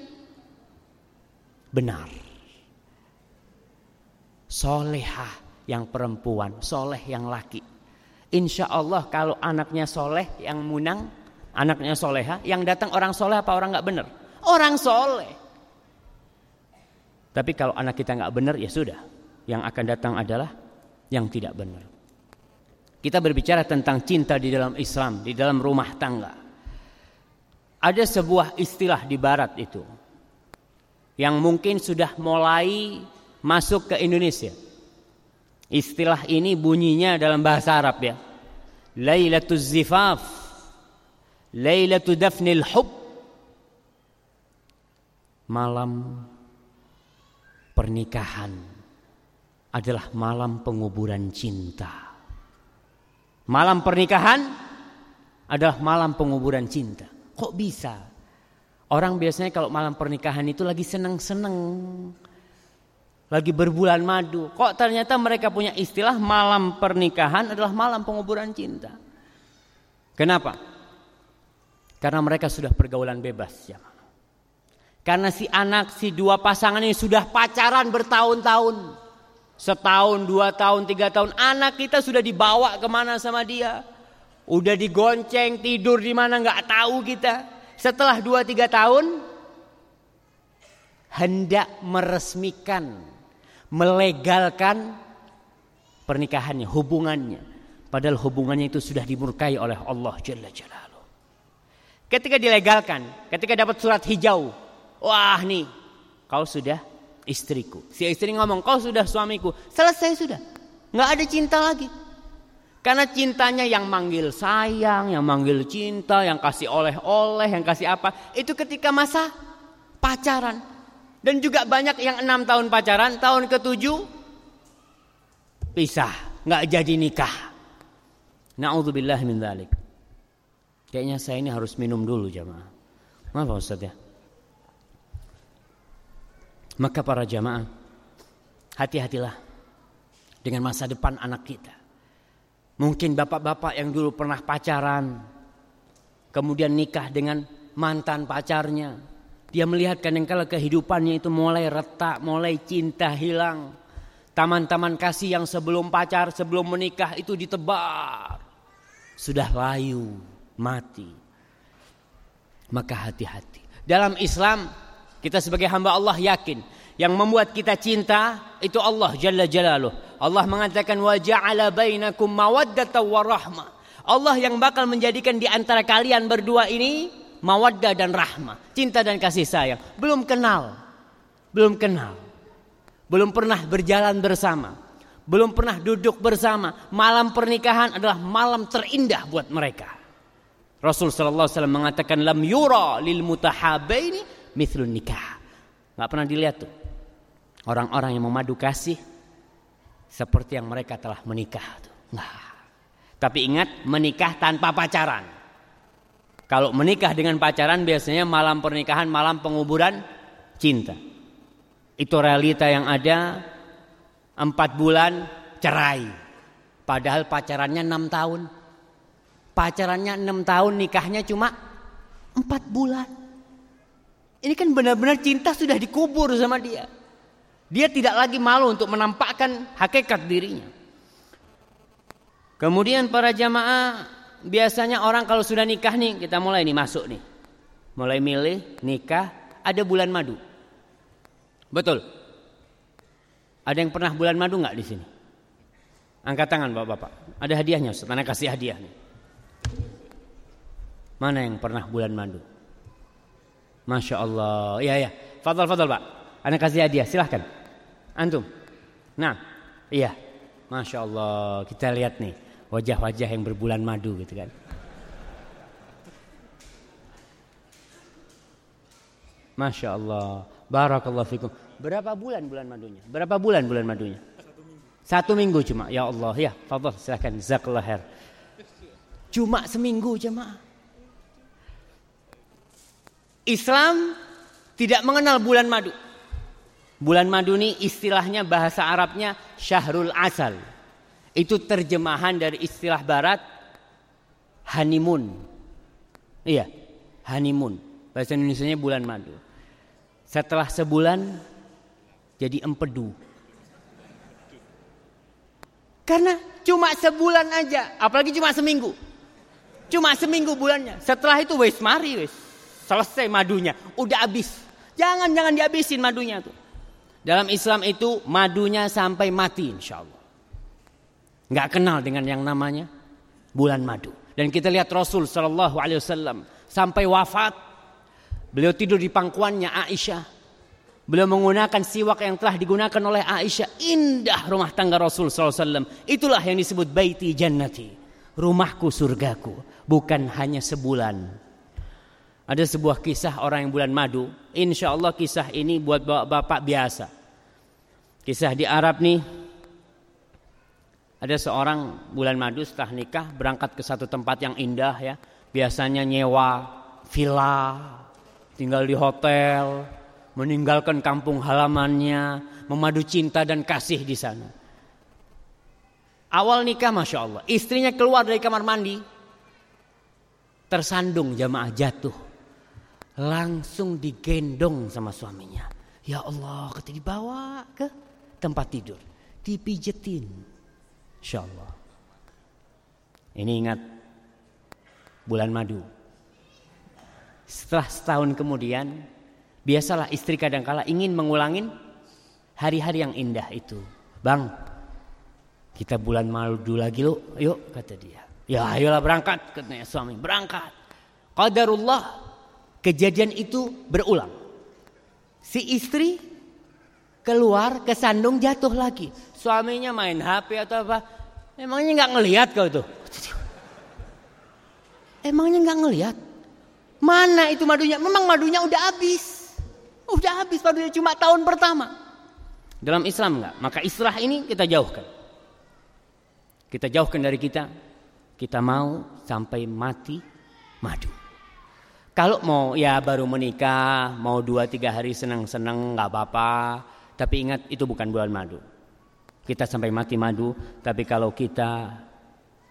benar. Solehah yang perempuan, soleh yang laki. Insya Allah kalau anaknya soleh yang munang, anaknya soleha, yang datang orang soleh apa orang nggak benar? Orang soleh. Tapi kalau anak kita nggak benar ya sudah, yang akan datang adalah yang tidak benar. Kita berbicara tentang cinta di dalam Islam, di dalam rumah tangga. Ada sebuah istilah di barat itu yang mungkin sudah mulai masuk ke Indonesia. Istilah ini bunyinya dalam bahasa Arab ya. Lailatul zifaf. Lailatul dafnil hub. Malam pernikahan adalah malam penguburan cinta. Malam pernikahan adalah malam penguburan cinta. Kok bisa? Orang biasanya kalau malam pernikahan itu lagi seneng-seneng lagi berbulan madu. Kok ternyata mereka punya istilah malam pernikahan adalah malam penguburan cinta. Kenapa? Karena mereka sudah pergaulan bebas ya. Karena si anak, si dua pasangan ini sudah pacaran bertahun-tahun. Setahun, dua tahun, tiga tahun. Anak kita sudah dibawa ke mana sama dia. Udah digonceng, tidur di mana nggak tahu kita. Setelah dua tiga tahun, hendak meresmikan melegalkan pernikahannya, hubungannya. Padahal hubungannya itu sudah dimurkai oleh Allah Jalla Jalaluh. Ketika dilegalkan, ketika dapat surat hijau, wah nih, kau sudah istriku. Si istri ngomong, kau sudah suamiku. Selesai sudah. Nggak ada cinta lagi. Karena cintanya yang manggil sayang, yang manggil cinta, yang kasih oleh-oleh, yang kasih apa. Itu ketika masa pacaran. Dan juga banyak yang enam tahun pacaran, tahun ketujuh pisah, nggak jadi nikah. Naudzubillah min dzalik. Kayaknya saya ini harus minum dulu jamaah. Maaf Ustaz ya. Maka para jamaah, hati-hatilah dengan masa depan anak kita. Mungkin bapak-bapak yang dulu pernah pacaran, kemudian nikah dengan mantan pacarnya, dia melihat kadangkala kehidupannya itu mulai retak, mulai cinta hilang. Taman-taman kasih yang sebelum pacar, sebelum menikah itu ditebar. Sudah layu, mati. Maka hati-hati. Dalam Islam kita sebagai hamba Allah yakin yang membuat kita cinta itu Allah Jalla Jalaluh. Allah mengatakan wa ja'ala bainakum mawaddatan. Allah yang bakal menjadikan di antara kalian berdua ini mawaddah dan rahmah, cinta dan kasih sayang. Belum kenal. Belum kenal. Belum pernah berjalan bersama. Belum pernah duduk bersama. Malam pernikahan adalah malam terindah buat mereka. Rasul sallallahu alaihi wasallam mengatakan lam yura lil mutahabaini mithlun nikah. Enggak pernah dilihat tuh. Orang-orang yang memadu kasih seperti yang mereka telah menikah tuh. Nah. Tapi ingat menikah tanpa pacaran. Kalau menikah dengan pacaran biasanya malam pernikahan, malam penguburan cinta. Itu realita yang ada empat bulan cerai. Padahal pacarannya enam tahun. Pacarannya enam tahun, nikahnya cuma empat bulan. Ini kan benar-benar cinta sudah dikubur sama dia. Dia tidak lagi malu untuk menampakkan hakikat dirinya. Kemudian para jamaah biasanya orang kalau sudah nikah nih, kita mulai nih masuk nih. Mulai milih, nikah, ada bulan madu. Betul. Ada yang pernah bulan madu nggak di sini? Angkat tangan bapak-bapak. Ada hadiahnya, Ustaz. kasih hadiah nih. Mana yang pernah bulan madu? Masya Allah. Iya ya. Fadal fadal pak. Anda kasih hadiah. Silahkan. Antum. Nah. Iya. Masya Allah. Kita lihat nih wajah-wajah yang berbulan madu gitu kan. Masya Allah. Barakallahu fikum. Berapa bulan bulan madunya? Berapa bulan bulan madunya? Satu minggu. Cuma. Ya Allah. Ya, fadhal silahkan. Zakallah. Cuma seminggu jemaah. Islam tidak mengenal bulan madu. Bulan madu ini istilahnya bahasa Arabnya syahrul asal. Itu terjemahan dari istilah barat honeymoon. Iya, honeymoon. Bahasa Indonesia bulan madu. Setelah sebulan jadi empedu. Karena cuma sebulan aja, apalagi cuma seminggu. Cuma seminggu bulannya. Setelah itu wes mari wes. Selesai madunya, udah habis. Jangan jangan dihabisin madunya tuh. Dalam Islam itu madunya sampai mati insya Allah. Nggak kenal dengan yang namanya bulan madu. Dan kita lihat Rasul Shallallahu Alaihi Wasallam sampai wafat, beliau tidur di pangkuannya Aisyah. Beliau menggunakan siwak yang telah digunakan oleh Aisyah. Indah rumah tangga Rasul SAW. Itulah yang disebut baiti jannati. Rumahku surgaku. Bukan hanya sebulan. Ada sebuah kisah orang yang bulan madu. Insya Allah kisah ini buat bapak biasa. Kisah di Arab nih. Ada seorang bulan madu setelah nikah berangkat ke satu tempat yang indah ya. Biasanya nyewa villa, tinggal di hotel, meninggalkan kampung halamannya, memadu cinta dan kasih di sana. Awal nikah Masya Allah, istrinya keluar dari kamar mandi, tersandung jamaah jatuh. Langsung digendong sama suaminya. Ya Allah, kata dibawa ke tempat tidur. Dipijetin. Insya Allah. Ini ingat bulan madu. Setelah setahun kemudian Biasalah istri kadangkala ingin mengulangin hari-hari yang indah itu. Bang, kita bulan malu lagi lo, yuk kata dia. Ya ayolah berangkat katanya suami, berangkat. Qadarullah kejadian itu berulang. Si istri keluar kesandung jatuh lagi. Suaminya main HP atau apa. Emangnya nggak ngelihat kau tuh? Emangnya nggak ngelihat? Mana itu madunya? Memang madunya udah habis. Udah habis madunya cuma tahun pertama. Dalam Islam enggak? Maka istilah ini kita jauhkan. Kita jauhkan dari kita. Kita mau sampai mati madu. Kalau mau ya baru menikah, mau dua tiga hari senang-senang nggak apa-apa. Tapi ingat itu bukan bulan madu. Kita sampai mati madu. Tapi kalau kita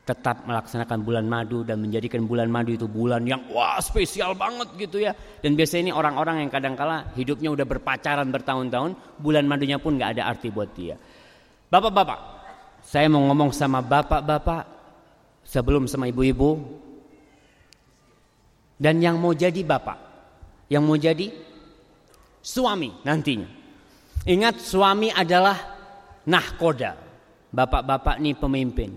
tetap melaksanakan bulan madu dan menjadikan bulan madu itu bulan yang wah spesial banget gitu ya. Dan biasanya ini orang-orang yang kadang-kala hidupnya udah berpacaran bertahun-tahun, bulan madunya pun nggak ada arti buat dia. Bapak-bapak, saya mau ngomong sama bapak-bapak sebelum sama ibu-ibu dan yang mau jadi bapak, yang mau jadi suami nantinya. Ingat suami adalah nahkoda. Bapak-bapak nih pemimpin.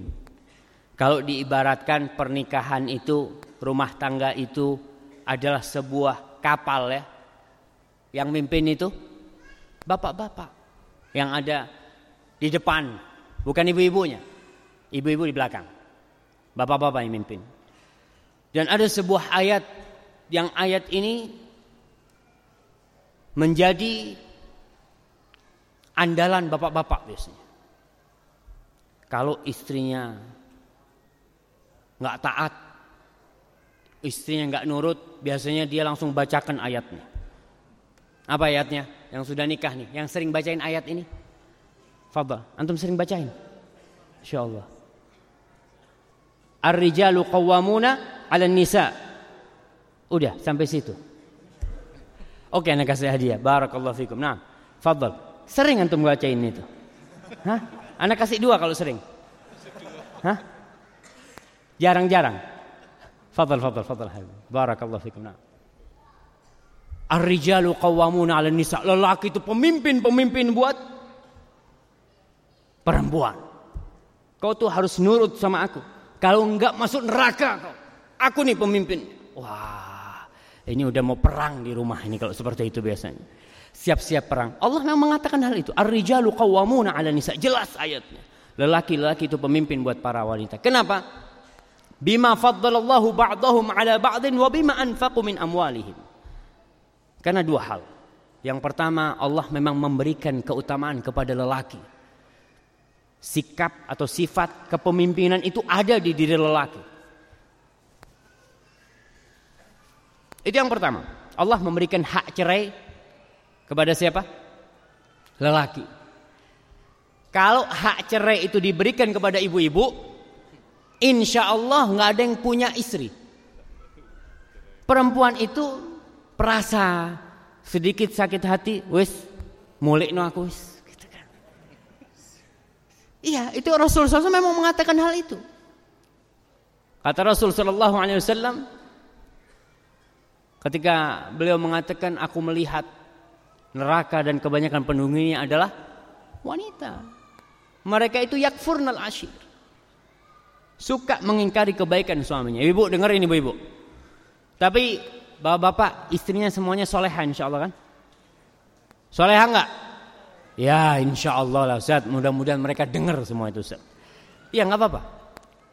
Kalau diibaratkan pernikahan itu, rumah tangga itu adalah sebuah kapal ya. Yang mimpin itu bapak-bapak yang ada di depan, bukan ibu-ibunya. Ibu-ibu di belakang. Bapak-bapak yang mimpin. Dan ada sebuah ayat yang ayat ini menjadi andalan bapak-bapak biasanya. Kalau istrinya nggak taat, istrinya nggak nurut, biasanya dia langsung bacakan ayatnya. Apa ayatnya? Yang sudah nikah nih, yang sering bacain ayat ini. Fadal, antum sering bacain? Insya Allah. Ar-rijalu qawwamuna 'ala nisa. Udah sampai situ. Oke, anak kasih hadiah. Barakallahu fikum. Nah, fadal. Sering antum bacain itu? Hah? Anak kasih dua kalau sering. Hah? Jarang-jarang. Fadal, fadal, fadal. Barakallahu fikum. Ar-rijalu qawwamuna 'ala nisa. Lelaki itu pemimpin-pemimpin buat perempuan. Kau tuh harus nurut sama aku. Kalau enggak masuk neraka kau. Aku nih pemimpin. Wah, ini udah mau perang di rumah ini kalau seperti itu biasanya. Siap-siap perang. Allah memang mengatakan hal itu. Ar-rijalu qawwamuna 'ala nisa. Jelas ayatnya. Lelaki-lelaki itu pemimpin buat para wanita. Kenapa? bima faddalallahu ba'dahum ala ba'din wa bima anfaqu min amwalihim. Karena dua hal. Yang pertama, Allah memang memberikan keutamaan kepada lelaki. Sikap atau sifat kepemimpinan itu ada di diri lelaki. Itu yang pertama. Allah memberikan hak cerai kepada siapa? Lelaki. Kalau hak cerai itu diberikan kepada ibu-ibu, insya Allah nggak ada yang punya istri. Perempuan itu perasa sedikit sakit hati, wes mulik no aku wes. Gitu kan. Iya, itu Rasulullah SAW memang mengatakan hal itu. Kata Rasul Sallallahu Alaihi Wasallam, ketika beliau mengatakan, aku melihat neraka dan kebanyakan penghuninya adalah wanita. Mereka itu yakfurnal ashir. Suka mengingkari kebaikan suaminya. Ibu dengerin ibu-ibu. Tapi bapak-bapak istrinya semuanya soleha insya Allah kan? Soleha enggak? Ya insya Allah lah Ustaz. Mudah-mudahan mereka dengar semua itu Ustaz. Ya enggak apa-apa.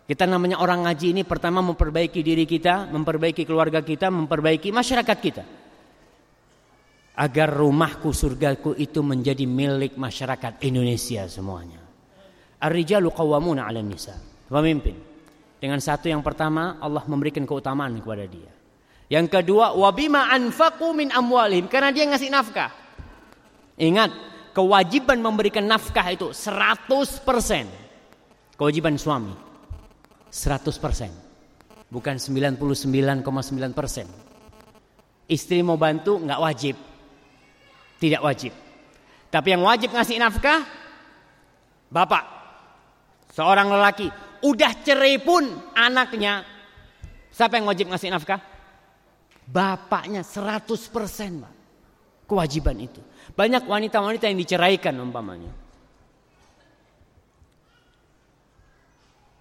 Kita namanya orang ngaji ini pertama memperbaiki diri kita, memperbaiki keluarga kita, memperbaiki masyarakat kita. Agar rumahku surgaku itu menjadi milik masyarakat Indonesia semuanya. Ar-rijalu qawwamuna 'alan nisa. Pemimpin. Dengan satu yang pertama Allah memberikan keutamaan kepada dia. Yang kedua wabima anfaqu min amwalihim karena dia ngasih nafkah. Ingat, kewajiban memberikan nafkah itu 100%. Kewajiban suami. 100%. Bukan 99,9%. Istri mau bantu nggak wajib. Tidak wajib. Tapi yang wajib ngasih nafkah bapak. Seorang lelaki udah cerai pun anaknya siapa yang wajib ngasih nafkah? Bapaknya 100% Pak. Kewajiban itu. Banyak wanita-wanita yang diceraikan umpamanya.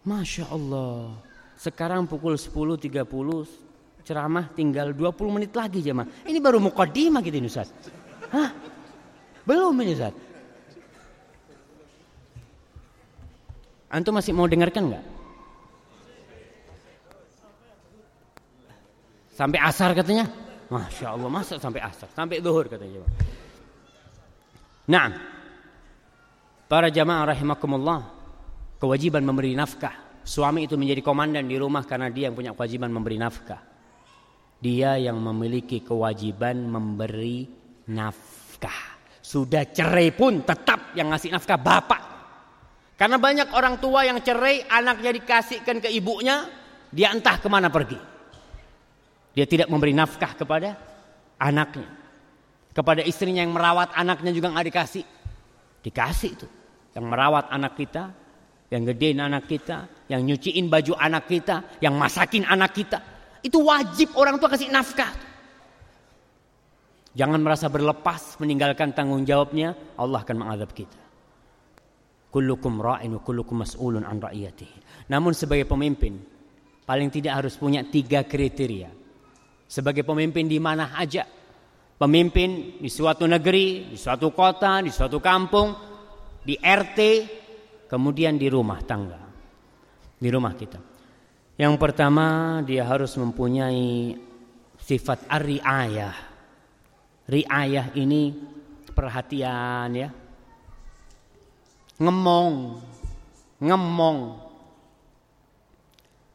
Masya Allah. Sekarang pukul 10.30 ceramah tinggal 20 menit lagi jemaah. Ini baru mukadimah gitu Ustaz. Hah? Belum ini Ustaz. Antum masih mau dengarkan nggak? Sampai asar katanya? Masya Allah, masa sampai asar? Sampai duhur katanya. Nah, para jamaah rahimakumullah kewajiban memberi nafkah. Suami itu menjadi komandan di rumah karena dia yang punya kewajiban memberi nafkah. Dia yang memiliki kewajiban memberi nafkah. Sudah cerai pun tetap yang ngasih nafkah bapak. Karena banyak orang tua yang cerai, anaknya dikasihkan ke ibunya, dia entah ke mana pergi. Dia tidak memberi nafkah kepada anaknya. Kepada istrinya yang merawat anaknya juga nggak dikasih. Dikasih itu. Yang merawat anak kita, yang gedein anak kita, yang nyuciin baju anak kita, yang masakin anak kita. Itu wajib orang tua kasih nafkah. Jangan merasa berlepas meninggalkan tanggung jawabnya, Allah akan mengadab kita. Kullukum ra'in wa kullukum mas'ulun an ra'iyatihi. Namun sebagai pemimpin, paling tidak harus punya tiga kriteria. Sebagai pemimpin di mana aja. Pemimpin di suatu negeri, di suatu kota, di suatu kampung, di RT, kemudian di rumah tangga. Di rumah kita. Yang pertama dia harus mempunyai sifat ar-riayah. Riayah ini perhatian ya. Ngemong. Ngemong.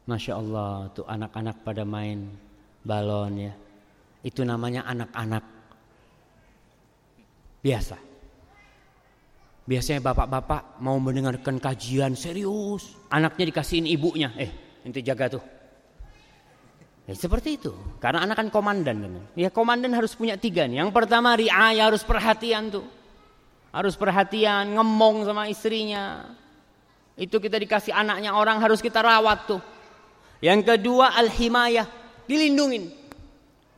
Masya Allah tuh anak-anak pada main balon ya. Itu namanya anak-anak biasa. Biasanya bapak-bapak mau mendengarkan kajian serius. Anaknya dikasihin ibunya. Eh, nanti jaga tuh. Ya, seperti itu. Karena anak kan komandan. Kan? Ya komandan harus punya tiga nih. Yang pertama riaya harus perhatian tuh. Harus perhatian, ngemong sama istrinya. Itu kita dikasih anaknya orang harus kita rawat tuh. Yang kedua al-himayah. Dilindungin.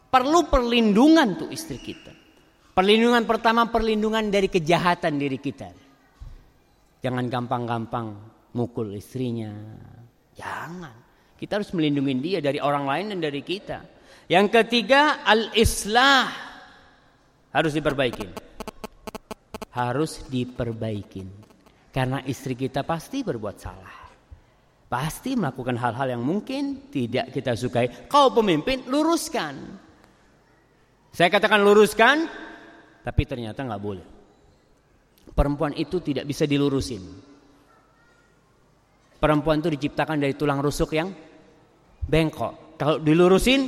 Perlu perlindungan tuh istri kita. Perlindungan pertama perlindungan dari kejahatan diri kita. Jangan gampang-gampang mukul istrinya. Jangan. Kita harus melindungi dia dari orang lain dan dari kita. Yang ketiga al-islah harus diperbaiki. Harus diperbaiki. Karena istri kita pasti berbuat salah. Pasti melakukan hal-hal yang mungkin tidak kita sukai. Kau pemimpin luruskan. Saya katakan luruskan tapi ternyata nggak boleh. Perempuan itu tidak bisa dilurusin. Perempuan itu diciptakan dari tulang rusuk yang bengkok. Kalau dilurusin,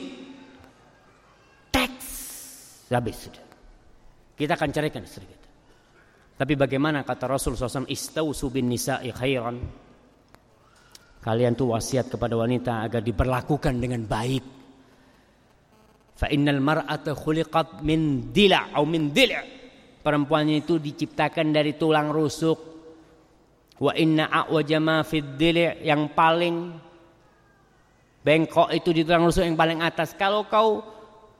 teks. Habis sudah. Kita akan ceraikan istri kita. Tapi bagaimana kata Rasul SAW istausu bin nisa'i khairan. Kalian tuh wasiat kepada wanita agar diperlakukan dengan baik. Fa innal mar'ata khuliqat min dila' atau min dila' Perempuan itu diciptakan dari tulang rusuk. Wa inna a'waja ma fid dili' yang paling bengkok itu di tulang rusuk yang paling atas. Kalau kau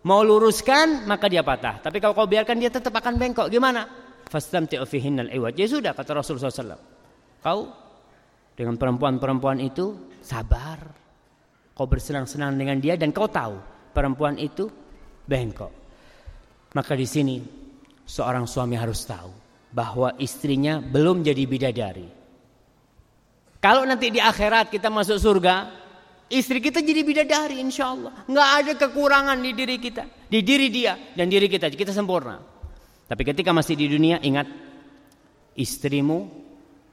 mau luruskan maka dia patah. Tapi kalau kau biarkan dia tetap akan bengkok. Gimana? fastamti'u fihinnal iwaj. Ya sudah kata Rasulullah SAW. Kau dengan perempuan-perempuan itu sabar. Kau bersenang-senang dengan dia dan kau tahu perempuan itu bengkok. Maka di sini seorang suami harus tahu bahwa istrinya belum jadi bidadari. Kalau nanti di akhirat kita masuk surga, istri kita jadi bidadari insya Allah. Nggak ada kekurangan di diri kita, di diri dia dan diri kita. Kita sempurna. Tapi ketika masih di dunia ingat istrimu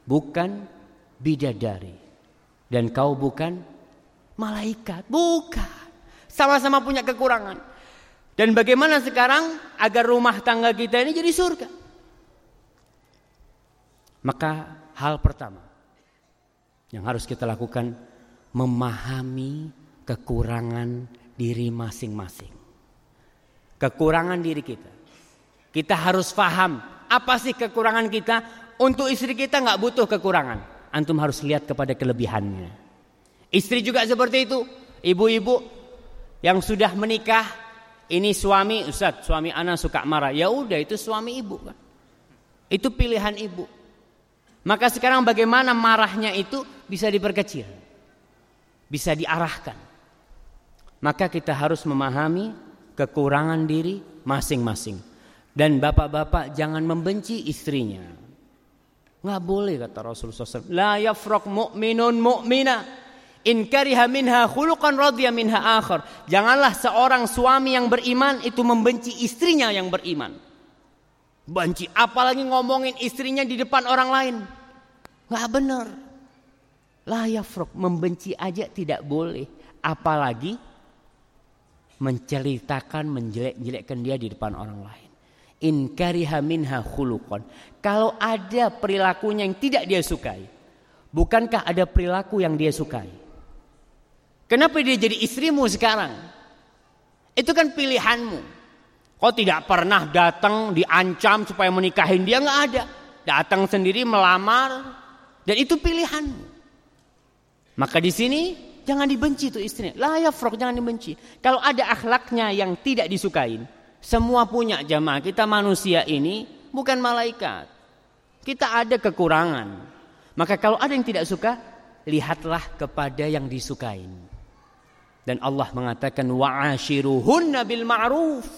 bukan bidadari dan kau bukan malaikat, bukan. Sama-sama punya kekurangan. Dan bagaimana sekarang agar rumah tangga kita ini jadi surga? Maka hal pertama yang harus kita lakukan memahami kekurangan diri masing-masing. Kekurangan diri kita. Kita harus paham apa sih kekurangan kita. Untuk istri kita nggak butuh kekurangan. Antum harus lihat kepada kelebihannya. Istri juga seperti itu. Ibu-ibu yang sudah menikah, ini suami, Ustaz, suami anak suka marah. Ya udah itu suami ibu kan. Itu pilihan ibu. Maka sekarang bagaimana marahnya itu bisa diperkecil. Bisa diarahkan. Maka kita harus memahami kekurangan diri masing-masing. Dan bapak-bapak jangan membenci istrinya. Nggak boleh kata Rasulullah SAW. La yafraq mu'minun mu'mina. In kariha minha khuluqan radhiya minha akhar. Janganlah seorang suami yang beriman itu membenci istrinya yang beriman. Benci apalagi ngomongin istrinya di depan orang lain. Nggak benar. La yafraq membenci aja tidak boleh. Apalagi menceritakan menjelek-jelekkan dia di depan orang lain in kariha minha khuluqan. Kalau ada perilakunya yang tidak dia sukai, bukankah ada perilaku yang dia sukai? Kenapa dia jadi istrimu sekarang? Itu kan pilihanmu. Kau tidak pernah datang diancam supaya menikahin dia nggak ada. Datang sendiri melamar dan itu pilihanmu. Maka di sini jangan dibenci tuh istrinya. Lah ya frog jangan dibenci. Kalau ada akhlaknya yang tidak disukain, semua punya jamaah. Kita manusia ini bukan malaikat. Kita ada kekurangan. Maka kalau ada yang tidak suka, lihatlah kepada yang disukain. Dan Allah mengatakan wa'ashiruhunna bil ma'ruf.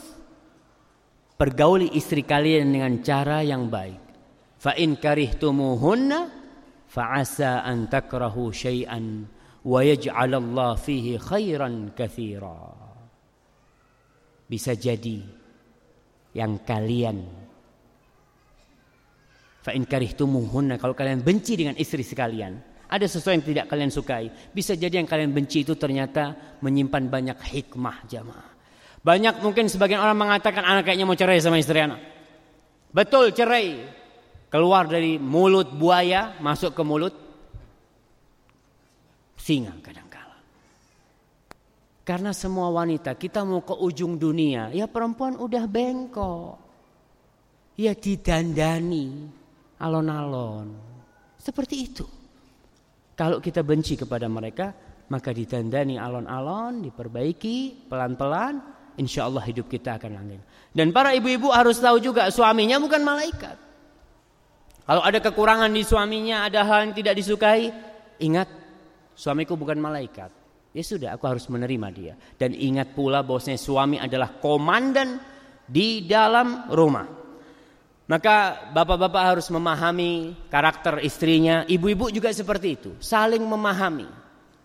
Pergauli istri kalian dengan cara yang baik. Fa in karihtumuhunna fa'asa an takrahu syai'an wa yaj'alallahu fihi khairan katsira bisa jadi yang kalian fa in karihtumuhunna kalau kalian benci dengan istri sekalian ada sesuatu yang tidak kalian sukai bisa jadi yang kalian benci itu ternyata menyimpan banyak hikmah jamaah. Banyak mungkin sebagian orang mengatakan anak kayaknya mau cerai sama istri anak. Betul cerai keluar dari mulut buaya masuk ke mulut singa kadang karena semua wanita kita mau ke ujung dunia, ya perempuan udah bengkok. Ya didandani alon-alon. Seperti itu. Kalau kita benci kepada mereka, maka ditandani alon-alon, diperbaiki pelan-pelan, insya Allah hidup kita akan langgeng. Dan para ibu-ibu harus tahu juga suaminya bukan malaikat. Kalau ada kekurangan di suaminya, ada hal yang tidak disukai, ingat suamiku bukan malaikat. Ya sudah, aku harus menerima dia. Dan ingat pula bahwasanya suami adalah komandan di dalam rumah. Maka bapak-bapak harus memahami karakter istrinya. Ibu-ibu juga seperti itu. Saling memahami.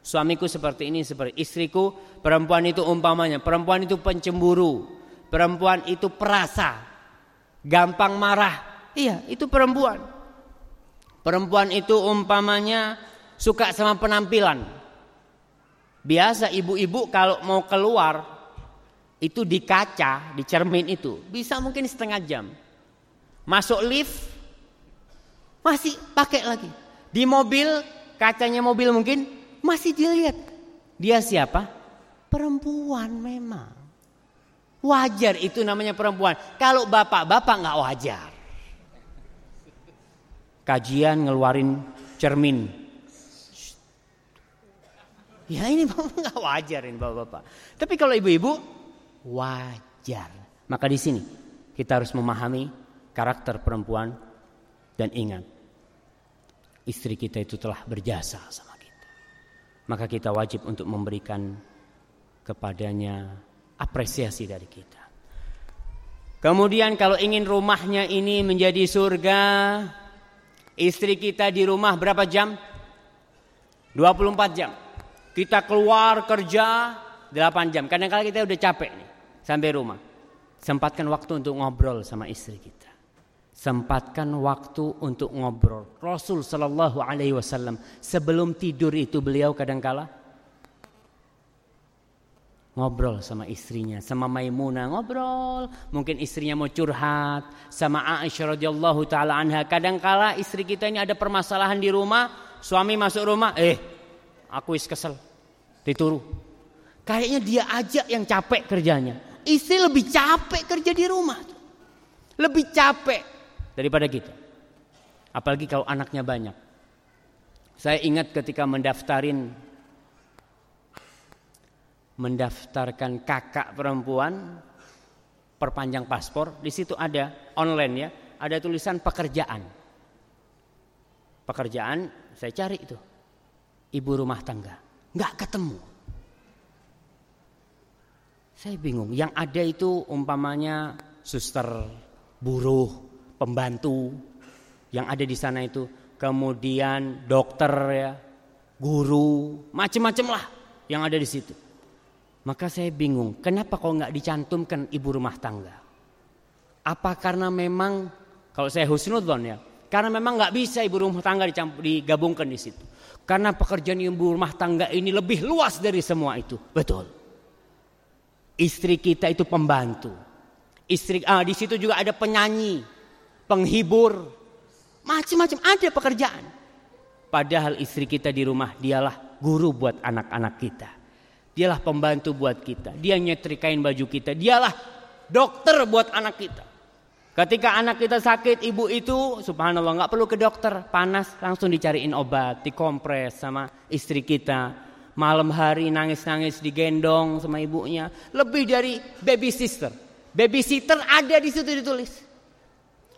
Suamiku seperti ini, seperti istriku. Perempuan itu umpamanya. Perempuan itu pencemburu. Perempuan itu perasa. Gampang marah. Iya, itu perempuan. Perempuan itu umpamanya suka sama penampilan Biasa ibu-ibu kalau mau keluar Itu di kaca, di cermin itu bisa mungkin setengah jam. Masuk lift masih pakai lagi. Di mobil, kacanya mobil mungkin masih dilihat. Dia siapa? Perempuan memang. Wajar itu namanya perempuan. Kalau bapak-bapak nggak wajar. Kajian ngeluarin cermin. Ya ini <laughs> nggak wajar ini bapak-bapak. Tapi kalau ibu-ibu wajar. Maka di sini kita harus memahami karakter perempuan dan ingat istri kita itu telah berjasa sama kita. Maka kita wajib untuk memberikan kepadanya apresiasi dari kita. Kemudian kalau ingin rumahnya ini menjadi surga, Istri kita di rumah berapa jam? 24 jam. Kita keluar kerja 8 jam. Kadang-kadang kita udah capek nih sampai rumah. Sempatkan waktu untuk ngobrol sama istri kita. Sempatkan waktu untuk ngobrol. Rasul Shallallahu Alaihi Wasallam sebelum tidur itu beliau kadang-kala ngobrol sama istrinya, sama Maimunah ngobrol. Mungkin istrinya mau curhat sama Aisyah radhiyallahu taala anha. Kadangkala istri kita ini ada permasalahan di rumah, suami masuk rumah, eh aku is kesel. Dituru. Kayaknya dia aja yang capek kerjanya. Istri lebih capek kerja di rumah. Lebih capek daripada kita. Apalagi kalau anaknya banyak. Saya ingat ketika mendaftarin mendaftarkan kakak perempuan perpanjang paspor di situ ada online ya ada tulisan pekerjaan. Pekerjaan saya cari itu. Ibu rumah tangga. Nggak ketemu. Saya bingung yang ada itu umpamanya suster buruh pembantu yang ada di sana itu. Kemudian dokter ya guru macam-macam lah yang ada di situ maka saya bingung, kenapa kok nggak dicantumkan ibu rumah tangga? Apa karena memang kalau saya husnudzon ya, karena memang nggak bisa ibu rumah tangga digabungkan di situ. Karena pekerjaan ibu rumah tangga ini lebih luas dari semua itu. Betul. Istri kita itu pembantu. Istri ah, di situ juga ada penyanyi, penghibur, macam-macam ada pekerjaan. Padahal istri kita di rumah dialah guru buat anak-anak kita. Dialah pembantu buat kita. Dia nyetrikain baju kita. Dialah dokter buat anak kita. Ketika anak kita sakit, ibu itu subhanallah nggak perlu ke dokter, panas langsung dicariin obat, dikompres sama istri kita. Malam hari nangis-nangis digendong sama ibunya. Lebih dari baby sister. Baby sitter ada di situ ditulis.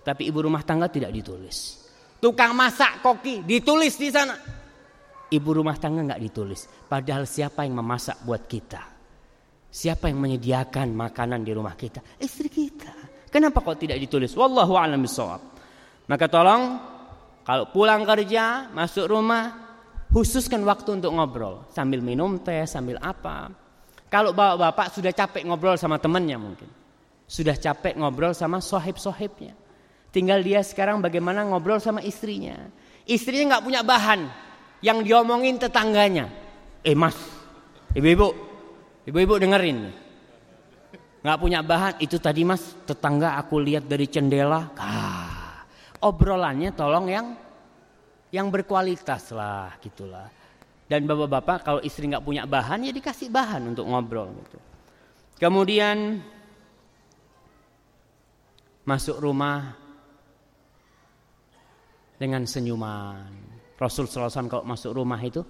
Tapi ibu rumah tangga tidak ditulis. Tukang masak koki ditulis di sana. Ibu rumah tangga nggak ditulis. Padahal siapa yang memasak buat kita? Siapa yang menyediakan makanan di rumah kita? Istri kita. Kenapa kok tidak ditulis? Wallahu a'lam. Maka tolong kalau pulang kerja, masuk rumah, khususkan waktu untuk ngobrol sambil minum teh, sambil apa. Kalau bapak-bapak sudah capek ngobrol sama temannya mungkin. Sudah capek ngobrol sama sohib-sohibnya. Tinggal dia sekarang bagaimana ngobrol sama istrinya. Istrinya nggak punya bahan yang diomongin tetangganya. Eh mas, ibu-ibu, ibu-ibu dengerin. Nggak punya bahan, itu tadi mas tetangga aku lihat dari jendela. Ah, obrolannya tolong yang yang berkualitas lah gitulah. Dan bapak-bapak kalau istri nggak punya bahan ya dikasih bahan untuk ngobrol gitu. Kemudian masuk rumah dengan senyuman. Rasul SAW kalau masuk rumah itu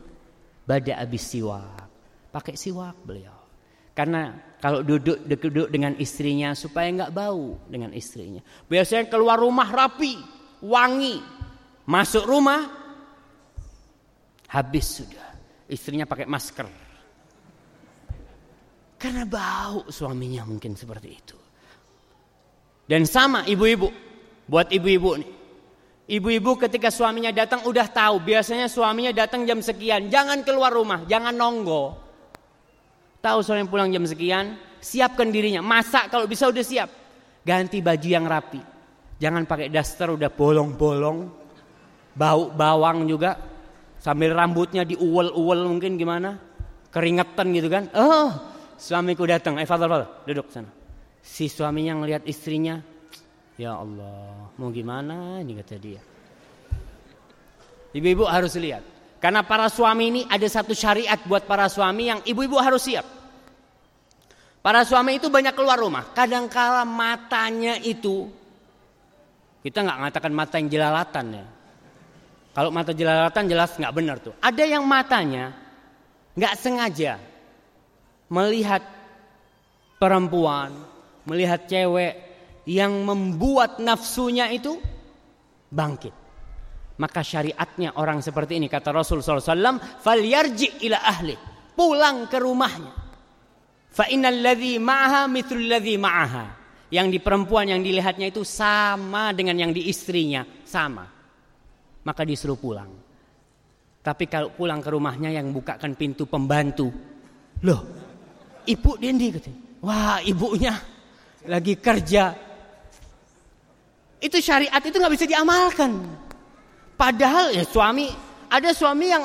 bada habis siwak. Pakai siwak beliau. Karena kalau duduk duduk dengan istrinya supaya nggak bau dengan istrinya. Biasanya keluar rumah rapi, wangi. Masuk rumah habis sudah. Istrinya pakai masker. Karena bau suaminya mungkin seperti itu. Dan sama ibu-ibu. Buat ibu-ibu nih. Ibu-ibu ketika suaminya datang udah tahu biasanya suaminya datang jam sekian, jangan keluar rumah, jangan nonggo. Tahu suami pulang jam sekian, siapkan dirinya, masak kalau bisa udah siap. Ganti baju yang rapi. Jangan pakai daster udah bolong-bolong. Bau bawang juga. Sambil rambutnya diuwel-uwel mungkin gimana? Keringetan gitu kan. Oh, Suamiku datang, eh Fadal, Fadal, duduk sana. Si suaminya ngelihat istrinya, ya Allah, mau gimana ini kata dia. Ibu-ibu harus lihat. Karena para suami ini ada satu syariat buat para suami yang ibu-ibu harus siap. Para suami itu banyak keluar rumah. Kadangkala matanya itu kita nggak mengatakan mata yang jelalatan ya. Kalau mata jelalatan jelas nggak benar tuh. Ada yang matanya nggak sengaja melihat perempuan, melihat cewek yang membuat nafsunya itu bangkit. Maka syariatnya orang seperti ini kata Rasul SAW, falyarji ila ahli, pulang ke rumahnya. Fa innal ladzi ma'aha mithlul ladzi ma'aha. Yang di perempuan yang dilihatnya itu sama dengan yang di istrinya, sama. Maka disuruh pulang. Tapi kalau pulang ke rumahnya yang bukakan pintu pembantu. Loh, ibu Dendi katanya. Wah, ibunya lagi kerja. Itu syariat itu nggak bisa diamalkan. Padahal ya suami ada suami yang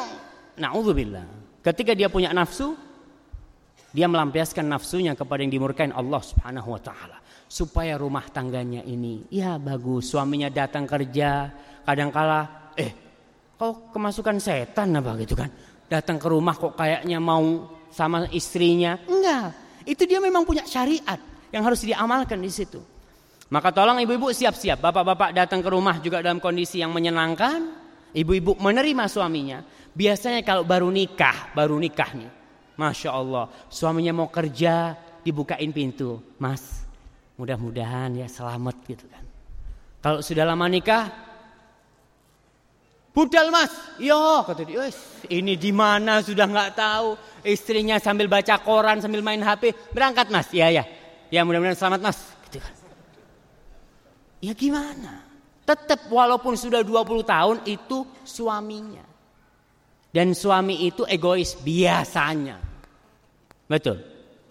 naudzubillah. Ketika dia punya nafsu, dia melampiaskan nafsunya kepada yang dimurkain Allah Subhanahu wa taala supaya rumah tangganya ini ya bagus. Suaminya datang kerja, kadangkala eh kau kemasukan setan apa gitu kan. Datang ke rumah kok kayaknya mau sama istrinya. Enggak. Itu dia memang punya syariat yang harus diamalkan di situ. Maka tolong ibu-ibu siap-siap. Bapak-bapak datang ke rumah juga dalam kondisi yang menyenangkan. Ibu-ibu menerima suaminya. Biasanya kalau baru nikah, baru nikah nih. Masya Allah. Suaminya mau kerja, dibukain pintu. Mas, mudah-mudahan ya selamat gitu kan. Kalau sudah lama nikah, budal mas, yo kata dia, ini di mana sudah nggak tahu. Istrinya sambil baca koran, sambil main HP, berangkat mas, ya ya, ya mudah-mudahan selamat mas. Ya gimana? Tetap walaupun sudah 20 tahun itu suaminya. Dan suami itu egois biasanya. Betul.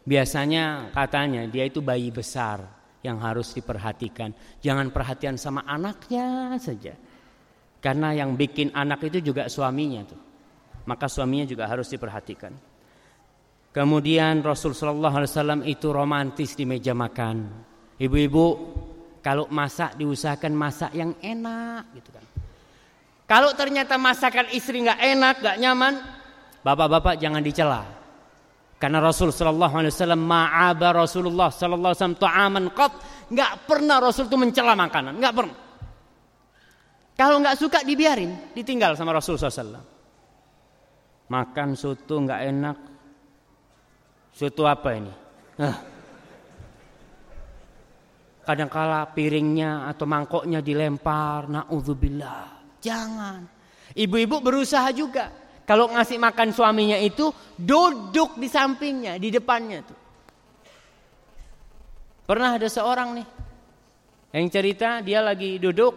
Biasanya katanya dia itu bayi besar yang harus diperhatikan. Jangan perhatian sama anaknya saja. Karena yang bikin anak itu juga suaminya tuh. Maka suaminya juga harus diperhatikan. Kemudian Rasul Shallallahu Alaihi Wasallam itu romantis di meja makan. Ibu-ibu kalau masak diusahakan masak yang enak gitu kan. Kalau ternyata masakan istri nggak enak, nggak nyaman, bapak-bapak jangan dicela. Karena Rasul Shallallahu Alaihi Wasallam ma'aba Rasulullah Shallallahu Alaihi Wasallam qat nggak pernah Rasul itu mencela makanan, nggak pernah. Kalau nggak suka dibiarin, ditinggal sama Rasul SAW. Makan soto nggak enak, soto apa ini? Nah, Kadangkala piringnya atau mangkoknya dilempar, naudzubillah. Jangan. Ibu-ibu berusaha juga. Kalau ngasih makan suaminya itu duduk di sampingnya, di depannya tuh. Pernah ada seorang nih yang cerita dia lagi duduk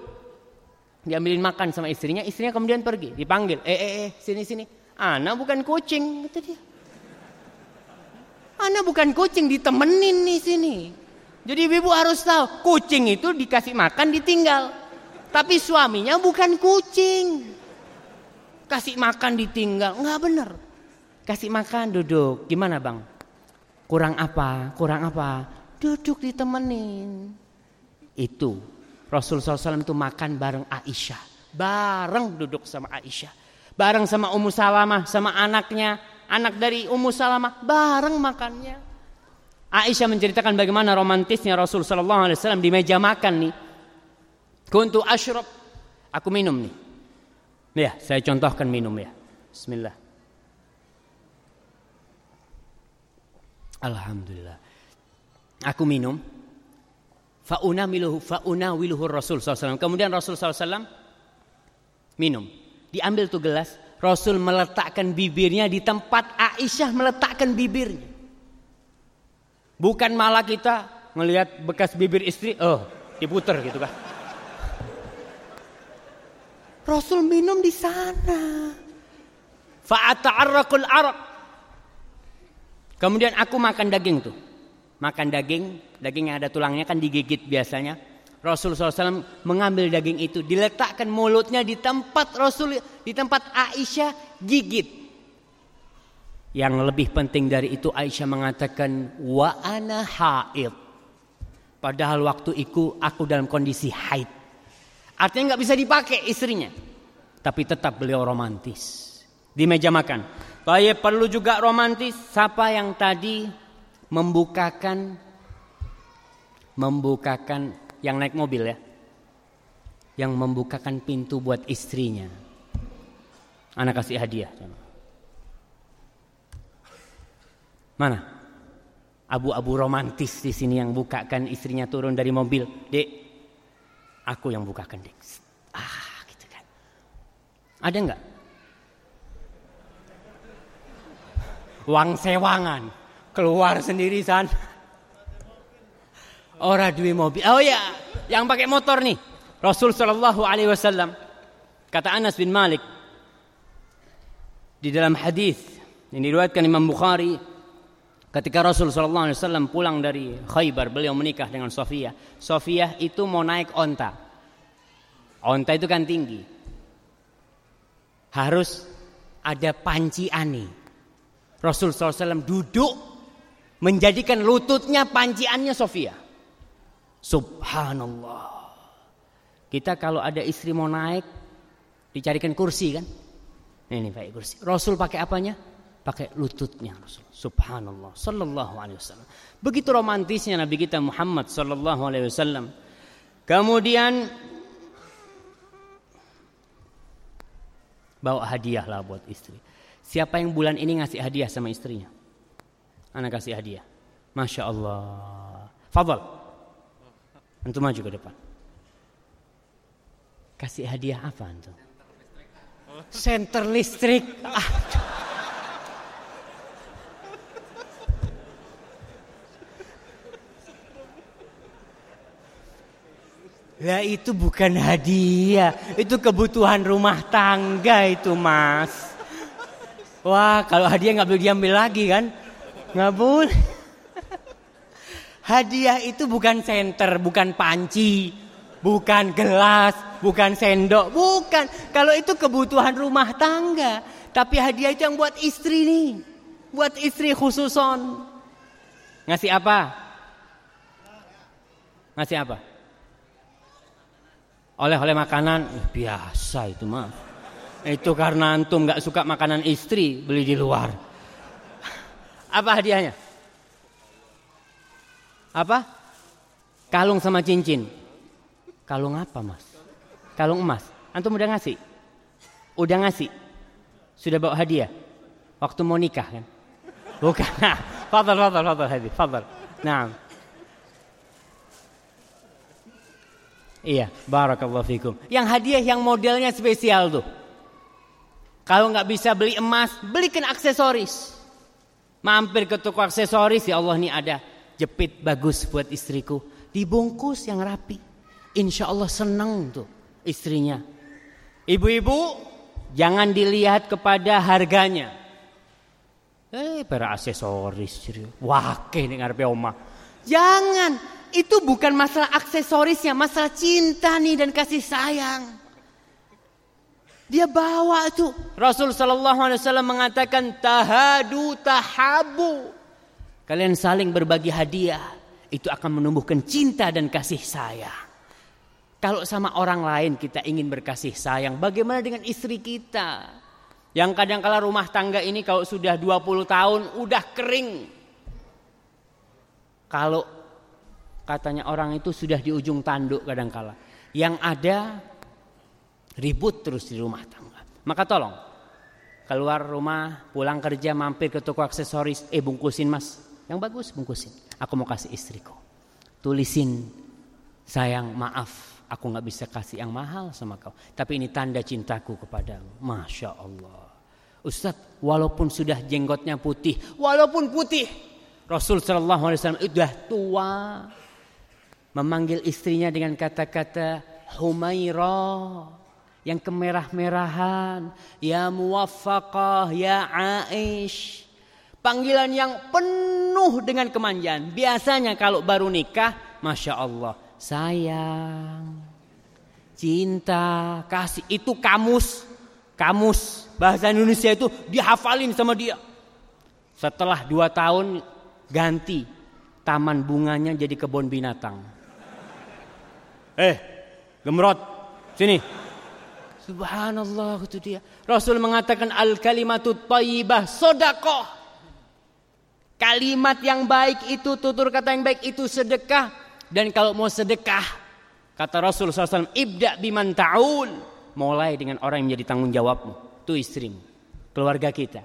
diambilin makan sama istrinya, istrinya kemudian pergi, dipanggil, "Eh eh eh, sini sini." Ana bukan kucing, kata dia. Ana bukan kucing, ditemenin nih sini. Jadi ibu harus tahu, kucing itu dikasih makan ditinggal. Tapi suaminya bukan kucing. Kasih makan ditinggal, nggak bener. Kasih makan duduk, gimana bang? Kurang apa? Kurang apa? Duduk ditemenin. Itu Rasul SAW itu makan bareng Aisyah. Bareng duduk sama Aisyah. Bareng sama Ummu Salamah, sama anaknya. Anak dari Ummu Salamah, bareng makannya. Aisyah menceritakan bagaimana romantisnya Rasul sallallahu alaihi wasallam di meja makan nih. Kuntu ashrab, aku minum nih. Ya, saya contohkan minum ya. Bismillah. Alhamdulillah. Aku minum. Fa'unamiluhu fa'unawiluhu Rasul SAW. Kemudian Rasul SAW minum. Diambil tuh gelas. Rasul meletakkan bibirnya di tempat Aisyah meletakkan bibirnya. Bukan malah kita melihat bekas bibir istri, oh diputer gitu kan. Rasul minum di sana. Fa'ata'arrakul arak. Kemudian aku makan daging tuh. Makan daging, daging yang ada tulangnya kan digigit biasanya. Rasul SAW mengambil daging itu, diletakkan mulutnya di tempat Rasul, di tempat Aisyah gigit. Yang lebih penting dari itu Aisyah mengatakan wa ana haid. Padahal waktu itu aku dalam kondisi haid. Artinya nggak bisa dipakai istrinya. Tapi tetap beliau romantis. Di meja makan. Bahaya perlu juga romantis. Siapa yang tadi membukakan membukakan yang naik mobil ya. Yang membukakan pintu buat istrinya. Anak kasih hadiah. Mana? Abu-abu romantis di sini yang bukakan istrinya turun dari mobil. Dek, aku yang bukakan dek. Ah, gitu kan. Ada nggak? Wang sewangan keluar sendiri san. Orang duwe mobil. Oh ya, yang pakai motor nih. Rasul Shallallahu Alaihi Wasallam kata Anas bin Malik di dalam hadis ini diriwayatkan Imam Bukhari Ketika Rasul Shallallahu Alaihi Wasallam pulang dari Khaybar, beliau menikah dengan Sofia. Sofia itu mau naik onta. Onta itu kan tinggi. Harus ada panci ani. Rasul SAW duduk menjadikan lututnya panciannya Sofia. Subhanallah. Kita kalau ada istri mau naik, dicarikan kursi kan? Ini pakai kursi. Rasul pakai apanya? Pakai lututnya Rasul. Subhanallah sallallahu alaihi wasallam. Begitu romantisnya Nabi kita Muhammad sallallahu alaihi wasallam. Kemudian bawa hadiah lah buat istri. Siapa yang bulan ini ngasih hadiah sama istrinya? Anak kasih hadiah. Masya Allah. Fadal. Antum maju ke depan. Kasih hadiah apa antum? Center listrik. Aduh. Ya itu bukan hadiah, itu kebutuhan rumah tangga itu mas. Wah kalau hadiah nggak boleh diambil lagi kan? Nggak boleh. Hadiah itu bukan senter, bukan panci, bukan gelas, bukan sendok, bukan. Kalau itu kebutuhan rumah tangga. Tapi hadiah itu yang buat istri nih. Buat istri khususon. Ngasih apa? Ngasih apa? Oleh-oleh makanan. Biasa itu mah itu karena antum nggak suka makanan istri beli di luar. Apa hadiahnya? Apa? Kalung sama cincin. Kalung apa mas? Kalung emas. Antum udah ngasih? Udah ngasih? Sudah bawa hadiah? Waktu mau nikah kan? Bukan. <laughs> Fadal fadal fadal hadi. Fadal nah Iya, barakallahu fikum. Yang hadiah yang modelnya spesial tuh. Kalau nggak bisa beli emas, belikan aksesoris. Mampir ke toko aksesoris, ya Allah ini ada jepit bagus buat istriku. Dibungkus yang rapi. Insya Allah seneng tuh istrinya. Ibu-ibu, jangan dilihat kepada harganya. Eh, para aksesoris. Wah, ini ngarepe oma. Jangan, itu bukan masalah aksesorisnya, masalah cinta nih dan kasih sayang. Dia bawa itu. Rasul Shallallahu Alaihi Wasallam mengatakan tahadu tahabu. Kalian saling berbagi hadiah, itu akan menumbuhkan cinta dan kasih sayang. Kalau sama orang lain kita ingin berkasih sayang, bagaimana dengan istri kita? Yang kadang kala rumah tangga ini kalau sudah 20 tahun udah kering. Kalau katanya orang itu sudah di ujung tanduk kadangkala. Yang ada ribut terus di rumah tangga. Maka tolong keluar rumah, pulang kerja, mampir ke toko aksesoris, eh bungkusin mas, yang bagus bungkusin. Aku mau kasih istriku. Tulisin sayang maaf, aku nggak bisa kasih yang mahal sama kau. Tapi ini tanda cintaku kepadamu. Masya Allah. Ustadz, walaupun sudah jenggotnya putih, walaupun putih, Rasul Shallallahu Alaihi Wasallam sudah tua, memanggil istrinya dengan kata-kata Humaira yang kemerah-merahan, ya muwaffaqah, ya Aish. Panggilan yang penuh dengan kemanjaan. Biasanya kalau baru nikah, Masya Allah, sayang, cinta, kasih. Itu kamus, kamus. Bahasa Indonesia itu dihafalin sama dia. Setelah dua tahun ganti taman bunganya jadi kebun binatang. Eh, gemrot, sini. Subhanallah itu dia. Rasul mengatakan al kalimatut thayyibah sodakoh. Kalimat yang baik itu tutur kata yang baik itu sedekah dan kalau mau sedekah kata Rasul SAW ibda biman ta'ul mulai dengan orang yang menjadi tanggung jawabmu itu istrimu keluarga kita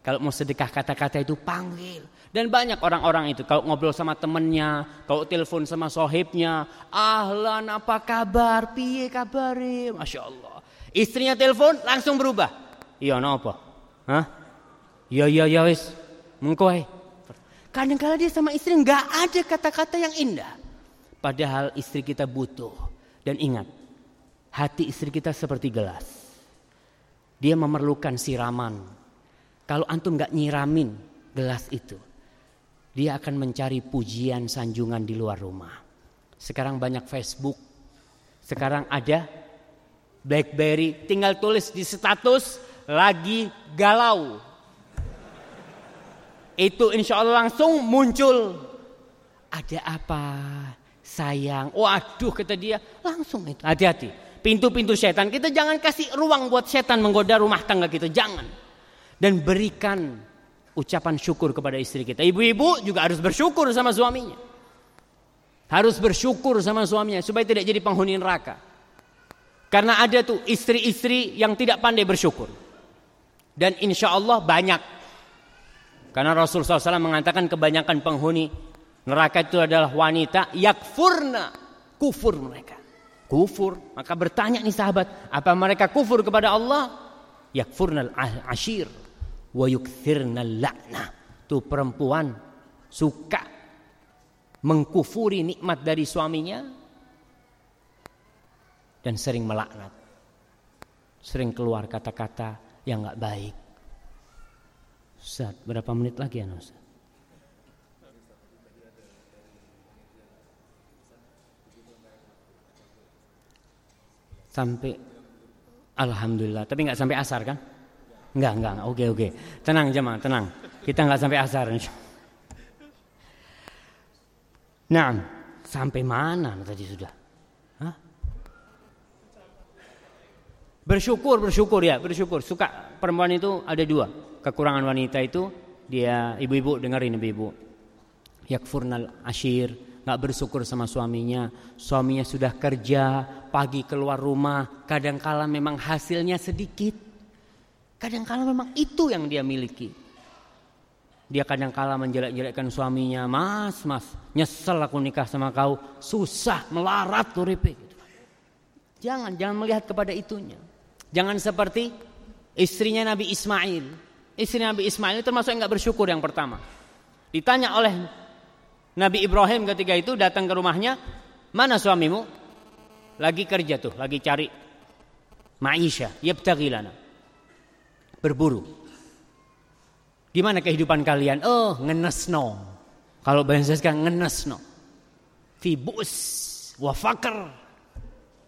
kalau mau sedekah kata-kata itu panggil dan banyak orang-orang itu kalau ngobrol sama temennya, kalau telepon sama sohibnya, ahlan apa kabar, piye kabare, masya Allah. Istrinya telepon langsung berubah. Iya apa? Hah? Iya iya iya wis. Mengkoe. Kadang-kala dia sama istri nggak ada kata-kata yang indah. Padahal istri kita butuh. Dan ingat, hati istri kita seperti gelas. Dia memerlukan siraman. Kalau antum nggak nyiramin gelas itu, dia akan mencari pujian sanjungan di luar rumah. Sekarang banyak Facebook, sekarang ada BlackBerry, tinggal tulis di status lagi galau. Itu insya Allah langsung muncul. Ada apa? Sayang. Waduh kata dia langsung itu. Hati-hati. Pintu-pintu setan kita jangan kasih ruang buat setan menggoda rumah tangga kita. Jangan. Dan berikan ucapan syukur kepada istri kita. Ibu-ibu juga harus bersyukur sama suaminya. Harus bersyukur sama suaminya supaya tidak jadi penghuni neraka. Karena ada tuh istri-istri yang tidak pandai bersyukur. Dan insya Allah banyak. Karena Rasulullah SAW mengatakan kebanyakan penghuni neraka itu adalah wanita yakfurna. Kufur mereka. Kufur. Maka bertanya nih sahabat. Apa mereka kufur kepada Allah? Yakfurnal ashir wa yukthirna la'na. Tuh perempuan suka mengkufuri nikmat dari suaminya dan sering melaknat. Sering keluar kata-kata yang nggak baik. Ustaz, berapa menit lagi ya Ustaz? Sampai Alhamdulillah, tapi nggak sampai asar kan? Enggak, enggak, oke, oke. Tenang jemaah, tenang. Kita enggak sampai asar. Nah, sampai mana tadi sudah? Hah? Bersyukur, bersyukur ya, bersyukur. Suka perempuan itu ada dua. Kekurangan wanita itu dia ibu-ibu dengerin ibu-ibu. Yakfurnal ashir, nggak bersyukur sama suaminya. Suaminya sudah kerja, pagi keluar rumah, kadang-kala memang hasilnya sedikit. Kadang-kala memang itu yang dia miliki. Dia kadang-kala menjelek-jelekkan suaminya, "Mas, mas, nyesel aku nikah sama kau, susah melarat uripe." Gitu. Jangan, jangan melihat kepada itunya. Jangan seperti istrinya Nabi Ismail. Istri Nabi Ismail termasuk yang nggak bersyukur yang pertama. Ditanya oleh Nabi Ibrahim ketika itu datang ke rumahnya, "Mana suamimu?" Lagi kerja tuh, lagi cari maisha, yabtaghi lana berburu. Gimana kehidupan kalian? Oh, ngenesno. Kalau bahasa sekarang ngenesno. Fibus wafakar.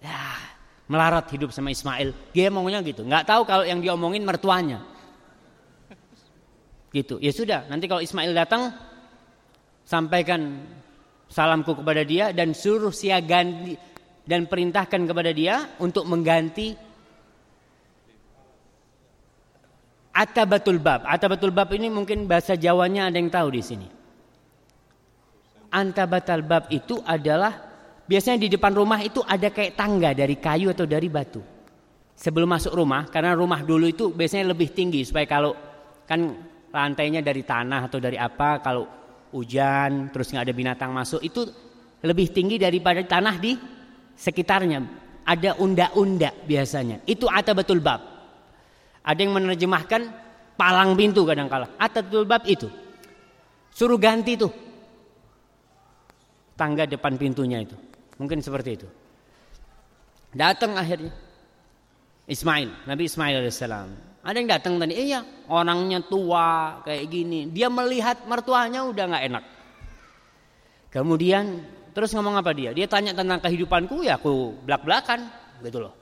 Ya, melarat hidup sama Ismail. Dia ngomongnya gitu. Nggak tahu kalau yang diomongin mertuanya. Gitu. Ya sudah, nanti kalau Ismail datang sampaikan salamku kepada dia dan suruh siagan dan perintahkan kepada dia untuk mengganti Atabatul bab. Atabatul bab ini mungkin bahasa Jawanya ada yang tahu di sini. Antabatul bab itu adalah biasanya di depan rumah itu ada kayak tangga dari kayu atau dari batu. Sebelum masuk rumah, karena rumah dulu itu biasanya lebih tinggi supaya kalau kan lantainya dari tanah atau dari apa, kalau hujan terus nggak ada binatang masuk itu lebih tinggi daripada tanah di sekitarnya. Ada unda-unda biasanya. Itu atabatul bab. Ada yang menerjemahkan palang pintu kadang kala. Atatul bab itu. Suruh ganti tuh. Tangga depan pintunya itu. Mungkin seperti itu. Datang akhirnya. Ismail, Nabi Ismail alaihissalam. Ada yang datang tadi, iya orangnya tua kayak gini. Dia melihat mertuanya udah nggak enak. Kemudian terus ngomong apa dia? Dia tanya tentang kehidupanku ya aku belak-belakan gitu loh.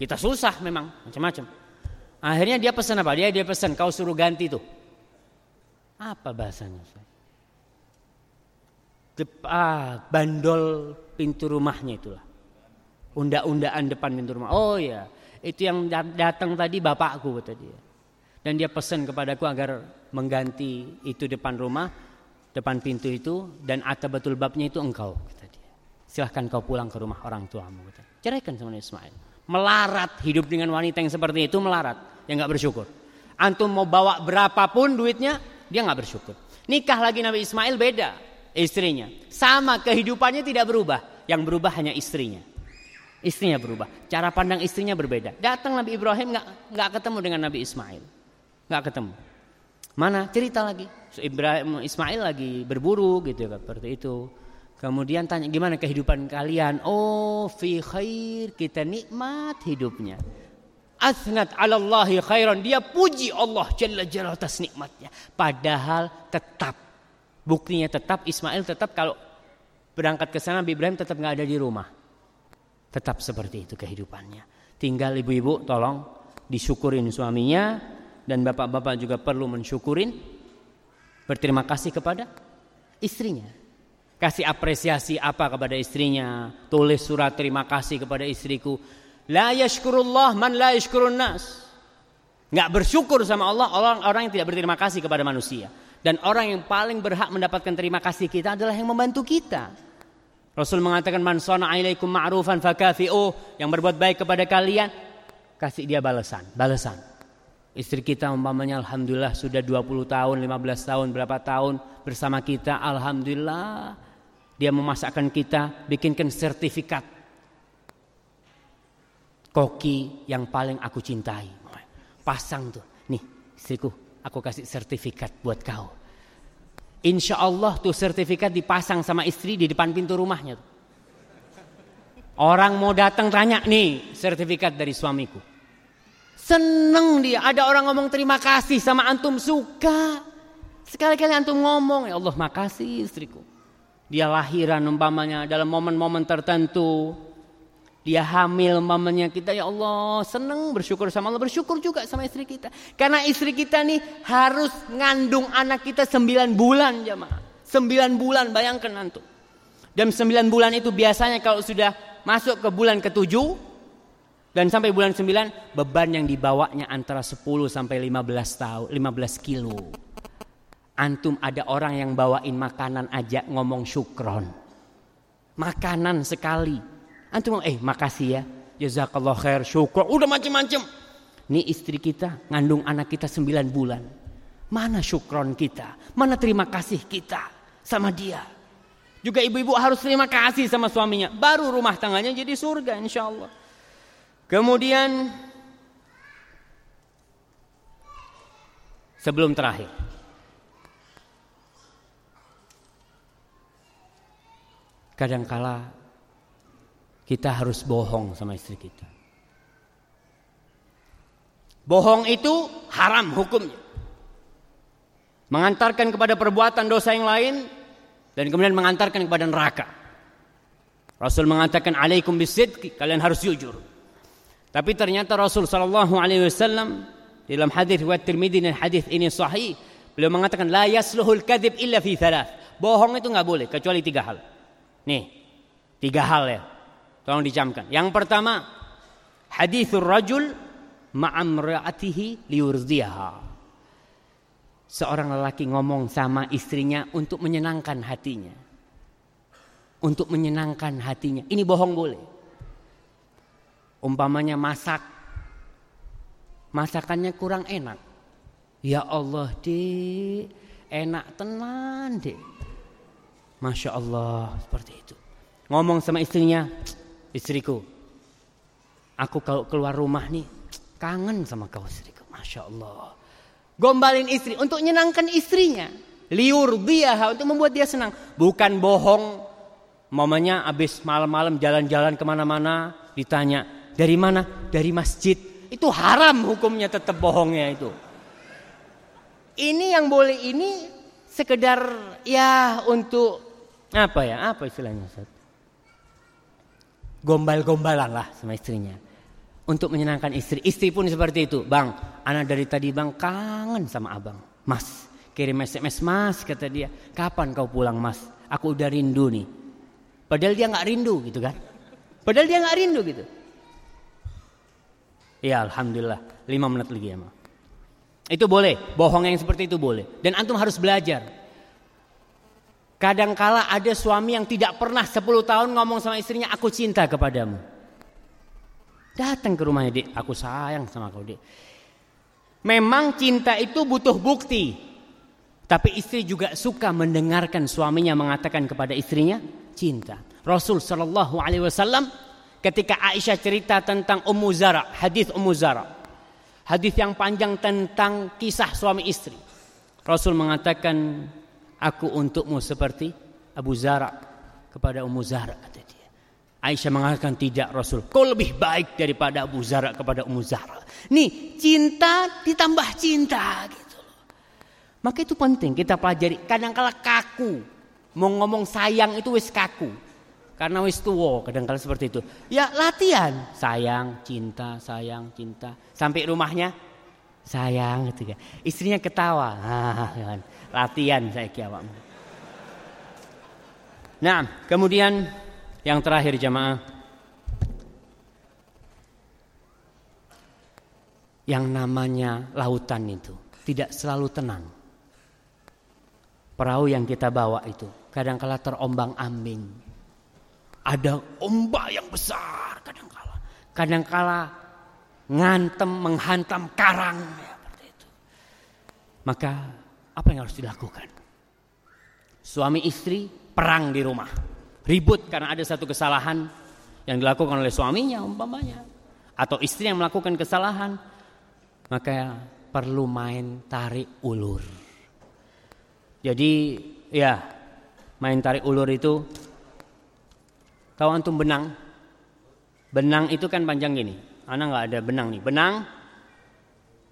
Kita susah memang macam-macam. Akhirnya dia pesan apa? Dia dia pesan kau suruh ganti tuh. Apa bahasanya? Ah, bandol pintu rumahnya itulah. Unda-undaan depan pintu rumah. Oh ya, itu yang datang tadi bapakku kata dia. Dan dia pesan kepadaku agar mengganti itu depan rumah, depan pintu itu dan betul babnya itu engkau kata dia. Silahkan kau pulang ke rumah orang tuamu kata. Ceraikan sama Ismail. Melarat hidup dengan wanita yang seperti itu melarat, yang nggak bersyukur. Antum mau bawa berapapun duitnya, dia nggak bersyukur. Nikah lagi Nabi Ismail beda istrinya. Sama kehidupannya tidak berubah, yang berubah hanya istrinya. Istrinya berubah, cara pandang istrinya berbeda. Datang Nabi Ibrahim nggak nggak ketemu dengan Nabi Ismail, nggak ketemu. Mana cerita lagi? Ibrahim Ismail lagi berburu gitu ya seperti itu. Kemudian tanya gimana kehidupan kalian? Oh, fi khair, kita nikmat hidupnya. Asnat alallahi khairan. Dia puji Allah jalla jalla atas nikmatnya. Padahal tetap buktinya tetap Ismail tetap kalau berangkat ke sana Ibrahim tetap nggak ada di rumah. Tetap seperti itu kehidupannya. Tinggal ibu-ibu tolong disyukurin suaminya dan bapak-bapak juga perlu mensyukurin berterima kasih kepada istrinya kasih apresiasi apa kepada istrinya, tulis surat terima kasih kepada istriku. La yashkurullah man la yashkurun nas. Enggak bersyukur sama Allah orang-orang yang tidak berterima kasih kepada manusia. Dan orang yang paling berhak mendapatkan terima kasih kita adalah yang membantu kita. Rasul mengatakan man sana ilaikum ma'rufan fakafi'u yang berbuat baik kepada kalian kasih dia balasan, balasan. Istri kita umpamanya alhamdulillah sudah 20 tahun, 15 tahun, berapa tahun bersama kita alhamdulillah dia memasakkan kita, bikinkan sertifikat. Koki yang paling aku cintai. Pasang tuh. Nih, istriku, aku kasih sertifikat buat kau. Insya Allah tuh sertifikat dipasang sama istri di depan pintu rumahnya. Orang mau datang tanya nih sertifikat dari suamiku. Seneng dia. Ada orang ngomong terima kasih sama antum suka. Sekali-kali antum ngomong ya Allah makasih istriku. Dia lahiran umpamanya dalam momen-momen tertentu. Dia hamil umpamanya kita ya Allah seneng bersyukur sama Allah. Bersyukur juga sama istri kita. Karena istri kita nih harus ngandung anak kita sembilan bulan jamaah. Sembilan bulan bayangkan antum. Dan sembilan bulan itu biasanya kalau sudah masuk ke bulan ketujuh dan sampai bulan sembilan beban yang dibawanya antara 10 sampai 15 tahun, 15 kilo. Antum ada orang yang bawain makanan aja ngomong syukron. Makanan sekali. Antum eh makasih ya. Jazakallah khair syukur. Udah macem-macem. Nih istri kita ngandung anak kita 9 bulan. Mana syukron kita? Mana terima kasih kita sama dia? Juga ibu-ibu harus terima kasih sama suaminya. Baru rumah tangganya jadi surga insya Allah. Kemudian sebelum terakhir. Kadangkala kita harus bohong sama istri kita. Bohong itu haram hukumnya. Mengantarkan kepada perbuatan dosa yang lain dan kemudian mengantarkan kepada neraka. Rasul mengatakan alaikum bisidqi, kalian harus jujur. Tapi ternyata Rasul sallallahu alaihi wasallam dalam hadis riwayat Tirmidzi dan hadis ini sahih, beliau mengatakan la yasluhul kadzib illa fi thalath. Bohong itu nggak boleh kecuali tiga hal. Nih, tiga hal ya. Tolong dicamkan. Yang pertama, hadithur rajul ma'amra'atihi liurziyaha. Seorang lelaki ngomong sama istrinya untuk menyenangkan hatinya. Untuk menyenangkan hatinya. Ini bohong boleh. Umpamanya masak. Masakannya kurang enak. Ya Allah dek. Enak tenan dek. Masya Allah seperti itu. Ngomong sama istrinya, istriku, aku kalau keluar rumah nih kangen sama kau istriku. Masya Allah. Gombalin istri untuk menyenangkan istrinya. Liur dia untuk membuat dia senang. Bukan bohong. Mamanya abis malam-malam jalan-jalan ke mana-mana ditanya dari mana? Dari masjid. Itu haram hukumnya tetap bohongnya itu. Ini yang boleh ini sekedar ya untuk apa ya? Apa istilahnya Ustaz? Gombal-gombalan lah sama istrinya. Untuk menyenangkan istri. Istri pun seperti itu. Bang, anak dari tadi bang kangen sama abang. Mas, Kirim SMS mas kata dia. Kapan kau pulang mas? Aku udah rindu nih. Padahal dia nggak rindu gitu kan. Padahal dia nggak rindu gitu. Ya alhamdulillah. Lima menit lagi ya ma. Itu boleh. Bohong yang seperti itu boleh. Dan antum harus belajar. Kadangkala ada suami yang tidak pernah 10 tahun ngomong sama istrinya aku cinta kepadamu. Datang ke rumahnya, Dik, aku sayang sama kau, Dik. Memang cinta itu butuh bukti. Tapi istri juga suka mendengarkan suaminya mengatakan kepada istrinya cinta. Rasul Shallallahu Alaihi Wasallam ketika Aisyah cerita tentang Ummu Zara, hadis Ummu Zara, hadis yang panjang tentang kisah suami istri. Rasul mengatakan, aku untukmu seperti Abu Zara kepada Ummu Zara kata dia. Aisyah mengatakan tidak Rasul, kau lebih baik daripada Abu Zara kepada Ummu Zara. Nih cinta ditambah cinta. Gitu. Maka itu penting kita pelajari. Kadang-kala kaku. Mau ngomong sayang itu wis kaku. Karena wis tua kadang-kala seperti itu. Ya latihan. Sayang, cinta, sayang, cinta. Sampai rumahnya sayang gitu kan. Istrinya ketawa. <laughs> Ah. Latihan saya kira Nah, kemudian yang terakhir jamaah. Yang namanya lautan itu tidak selalu tenang perahu yang kita bawa itu kadangkala terombang ambing. Ada ombak yang besar kadangkala. Kadangkala ngantem menghantam karang ya. Maka apa yang harus dilakukan? Suami istri perang di rumah. Ribut karena ada satu kesalahan yang dilakukan oleh suaminya umpamanya atau istri yang melakukan kesalahan maka perlu main tarik ulur jadi ya main tarik ulur itu tahu antum benang? Benang itu kan panjang gini. Anak nggak ada benang nih. Benang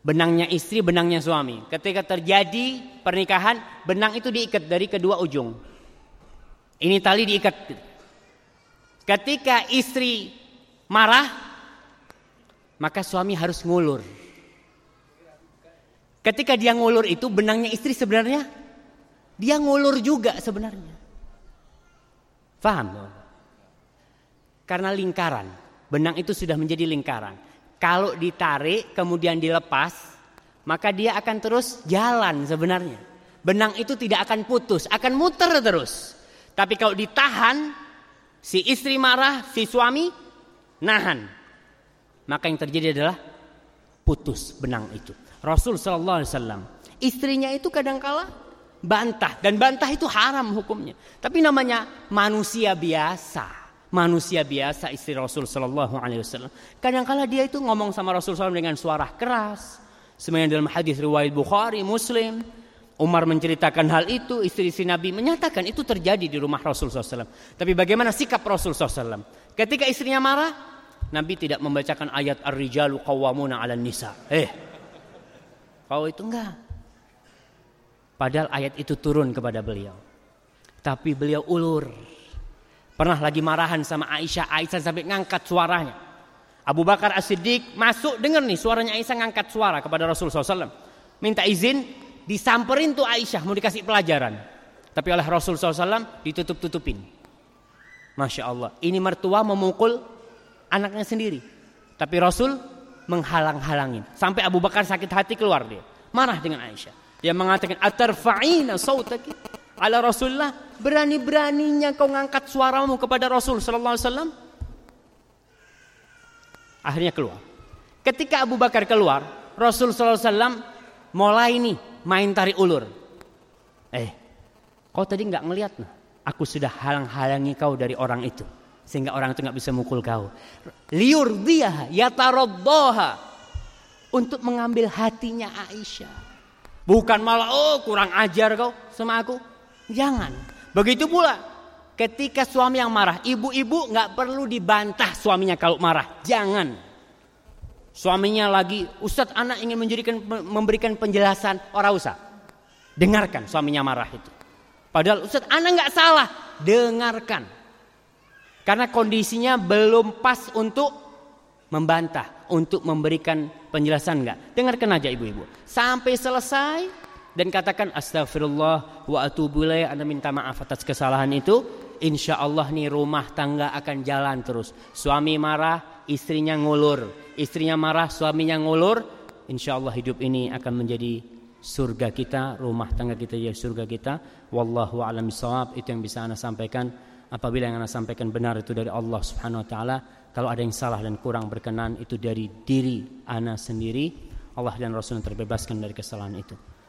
benangnya istri, benangnya suami. Ketika terjadi pernikahan, benang itu diikat dari kedua ujung. Ini tali diikat. Ketika istri marah, maka suami harus ngulur. Ketika dia ngulur itu benangnya istri sebenarnya dia ngulur juga sebenarnya. Faham? Karena lingkaran. Benang itu sudah menjadi lingkaran. Kalau ditarik kemudian dilepas, maka dia akan terus jalan sebenarnya. Benang itu tidak akan putus, akan muter terus. Tapi kalau ditahan, si istri marah, si suami nahan. Maka yang terjadi adalah putus benang itu. Rasul Shallallahu Alaihi Wasallam, istrinya itu kadang kala bantah dan bantah itu haram hukumnya. Tapi namanya manusia biasa. Manusia biasa istri Rasul Shallallahu Alaihi Wasallam. Kadangkala dia itu ngomong sama Rasul SAW dengan suara keras. Semuanya dalam hadis riwayat Bukhari, Muslim. Umar menceritakan hal itu, istri-istri Nabi menyatakan itu terjadi di rumah Rasul SAW. Tapi bagaimana sikap Rasul SAW? Ketika istrinya marah, Nabi tidak membacakan ayat Ar-Rijalu Qawwamuna 'alan Nisa. Eh, kau itu enggak. Padahal ayat itu turun kepada beliau. Tapi beliau ulur. Pernah lagi marahan sama Aisyah. Aisyah sampai ngangkat suaranya. Abu Bakar As-Siddiq masuk dengar nih suaranya Aisyah ngangkat suara kepada Rasulullah SAW. Minta izin disamperin tuh Aisyah mau dikasih pelajaran. Tapi oleh Rasulullah SAW ditutup-tutupin. Masya Allah. Ini mertua memukul anaknya sendiri. Tapi Rasul menghalang-halangin. Sampai Abu Bakar sakit hati keluar dia. Marah dengan Aisyah. Dia mengatakan atarfa'ina sautaki ala Rasulullah berani-beraninya kau ngangkat suaramu kepada Rasul sallallahu alaihi wasallam? Akhirnya keluar. Ketika Abu Bakar keluar Rasul sallallahu alaihi wasallam mulai nih main tarik ulur. Eh kau tadi nggak ngelihat nah? Aku sudah halang-halangi kau dari orang itu sehingga orang itu nggak bisa mukul kau. Liur dia yataraddaha untuk mengambil hatinya Aisyah. Bukan malah oh kurang ajar kau sama aku. Jangan. Begitu pula ketika suami yang marah, ibu-ibu nggak perlu dibantah suaminya kalau marah. Jangan. Suaminya lagi, Ustadz anak ingin menjadikan memberikan penjelasan, orang usah. Dengarkan suaminya marah itu. Padahal Ustadz anak nggak salah, dengarkan. Karena kondisinya belum pas untuk membantah, untuk memberikan penjelasan enggak? Dengarkan aja ibu-ibu. Sampai selesai dan katakan astagfirullah wa atubu Anda minta maaf atas kesalahan itu, insya Allah nih rumah tangga akan jalan terus. Suami marah, istrinya ngulur, istrinya marah, suaminya ngulur, insya Allah hidup ini akan menjadi surga kita, rumah tangga kita jadi surga kita. Wallahu a'lam bishawab. Itu yang bisa Anda sampaikan. Apabila yang Anda sampaikan benar itu dari Allah Subhanahu wa taala, kalau ada yang salah dan kurang berkenan itu dari diri Anda sendiri. Allah dan Rasul terbebaskan dari kesalahan itu.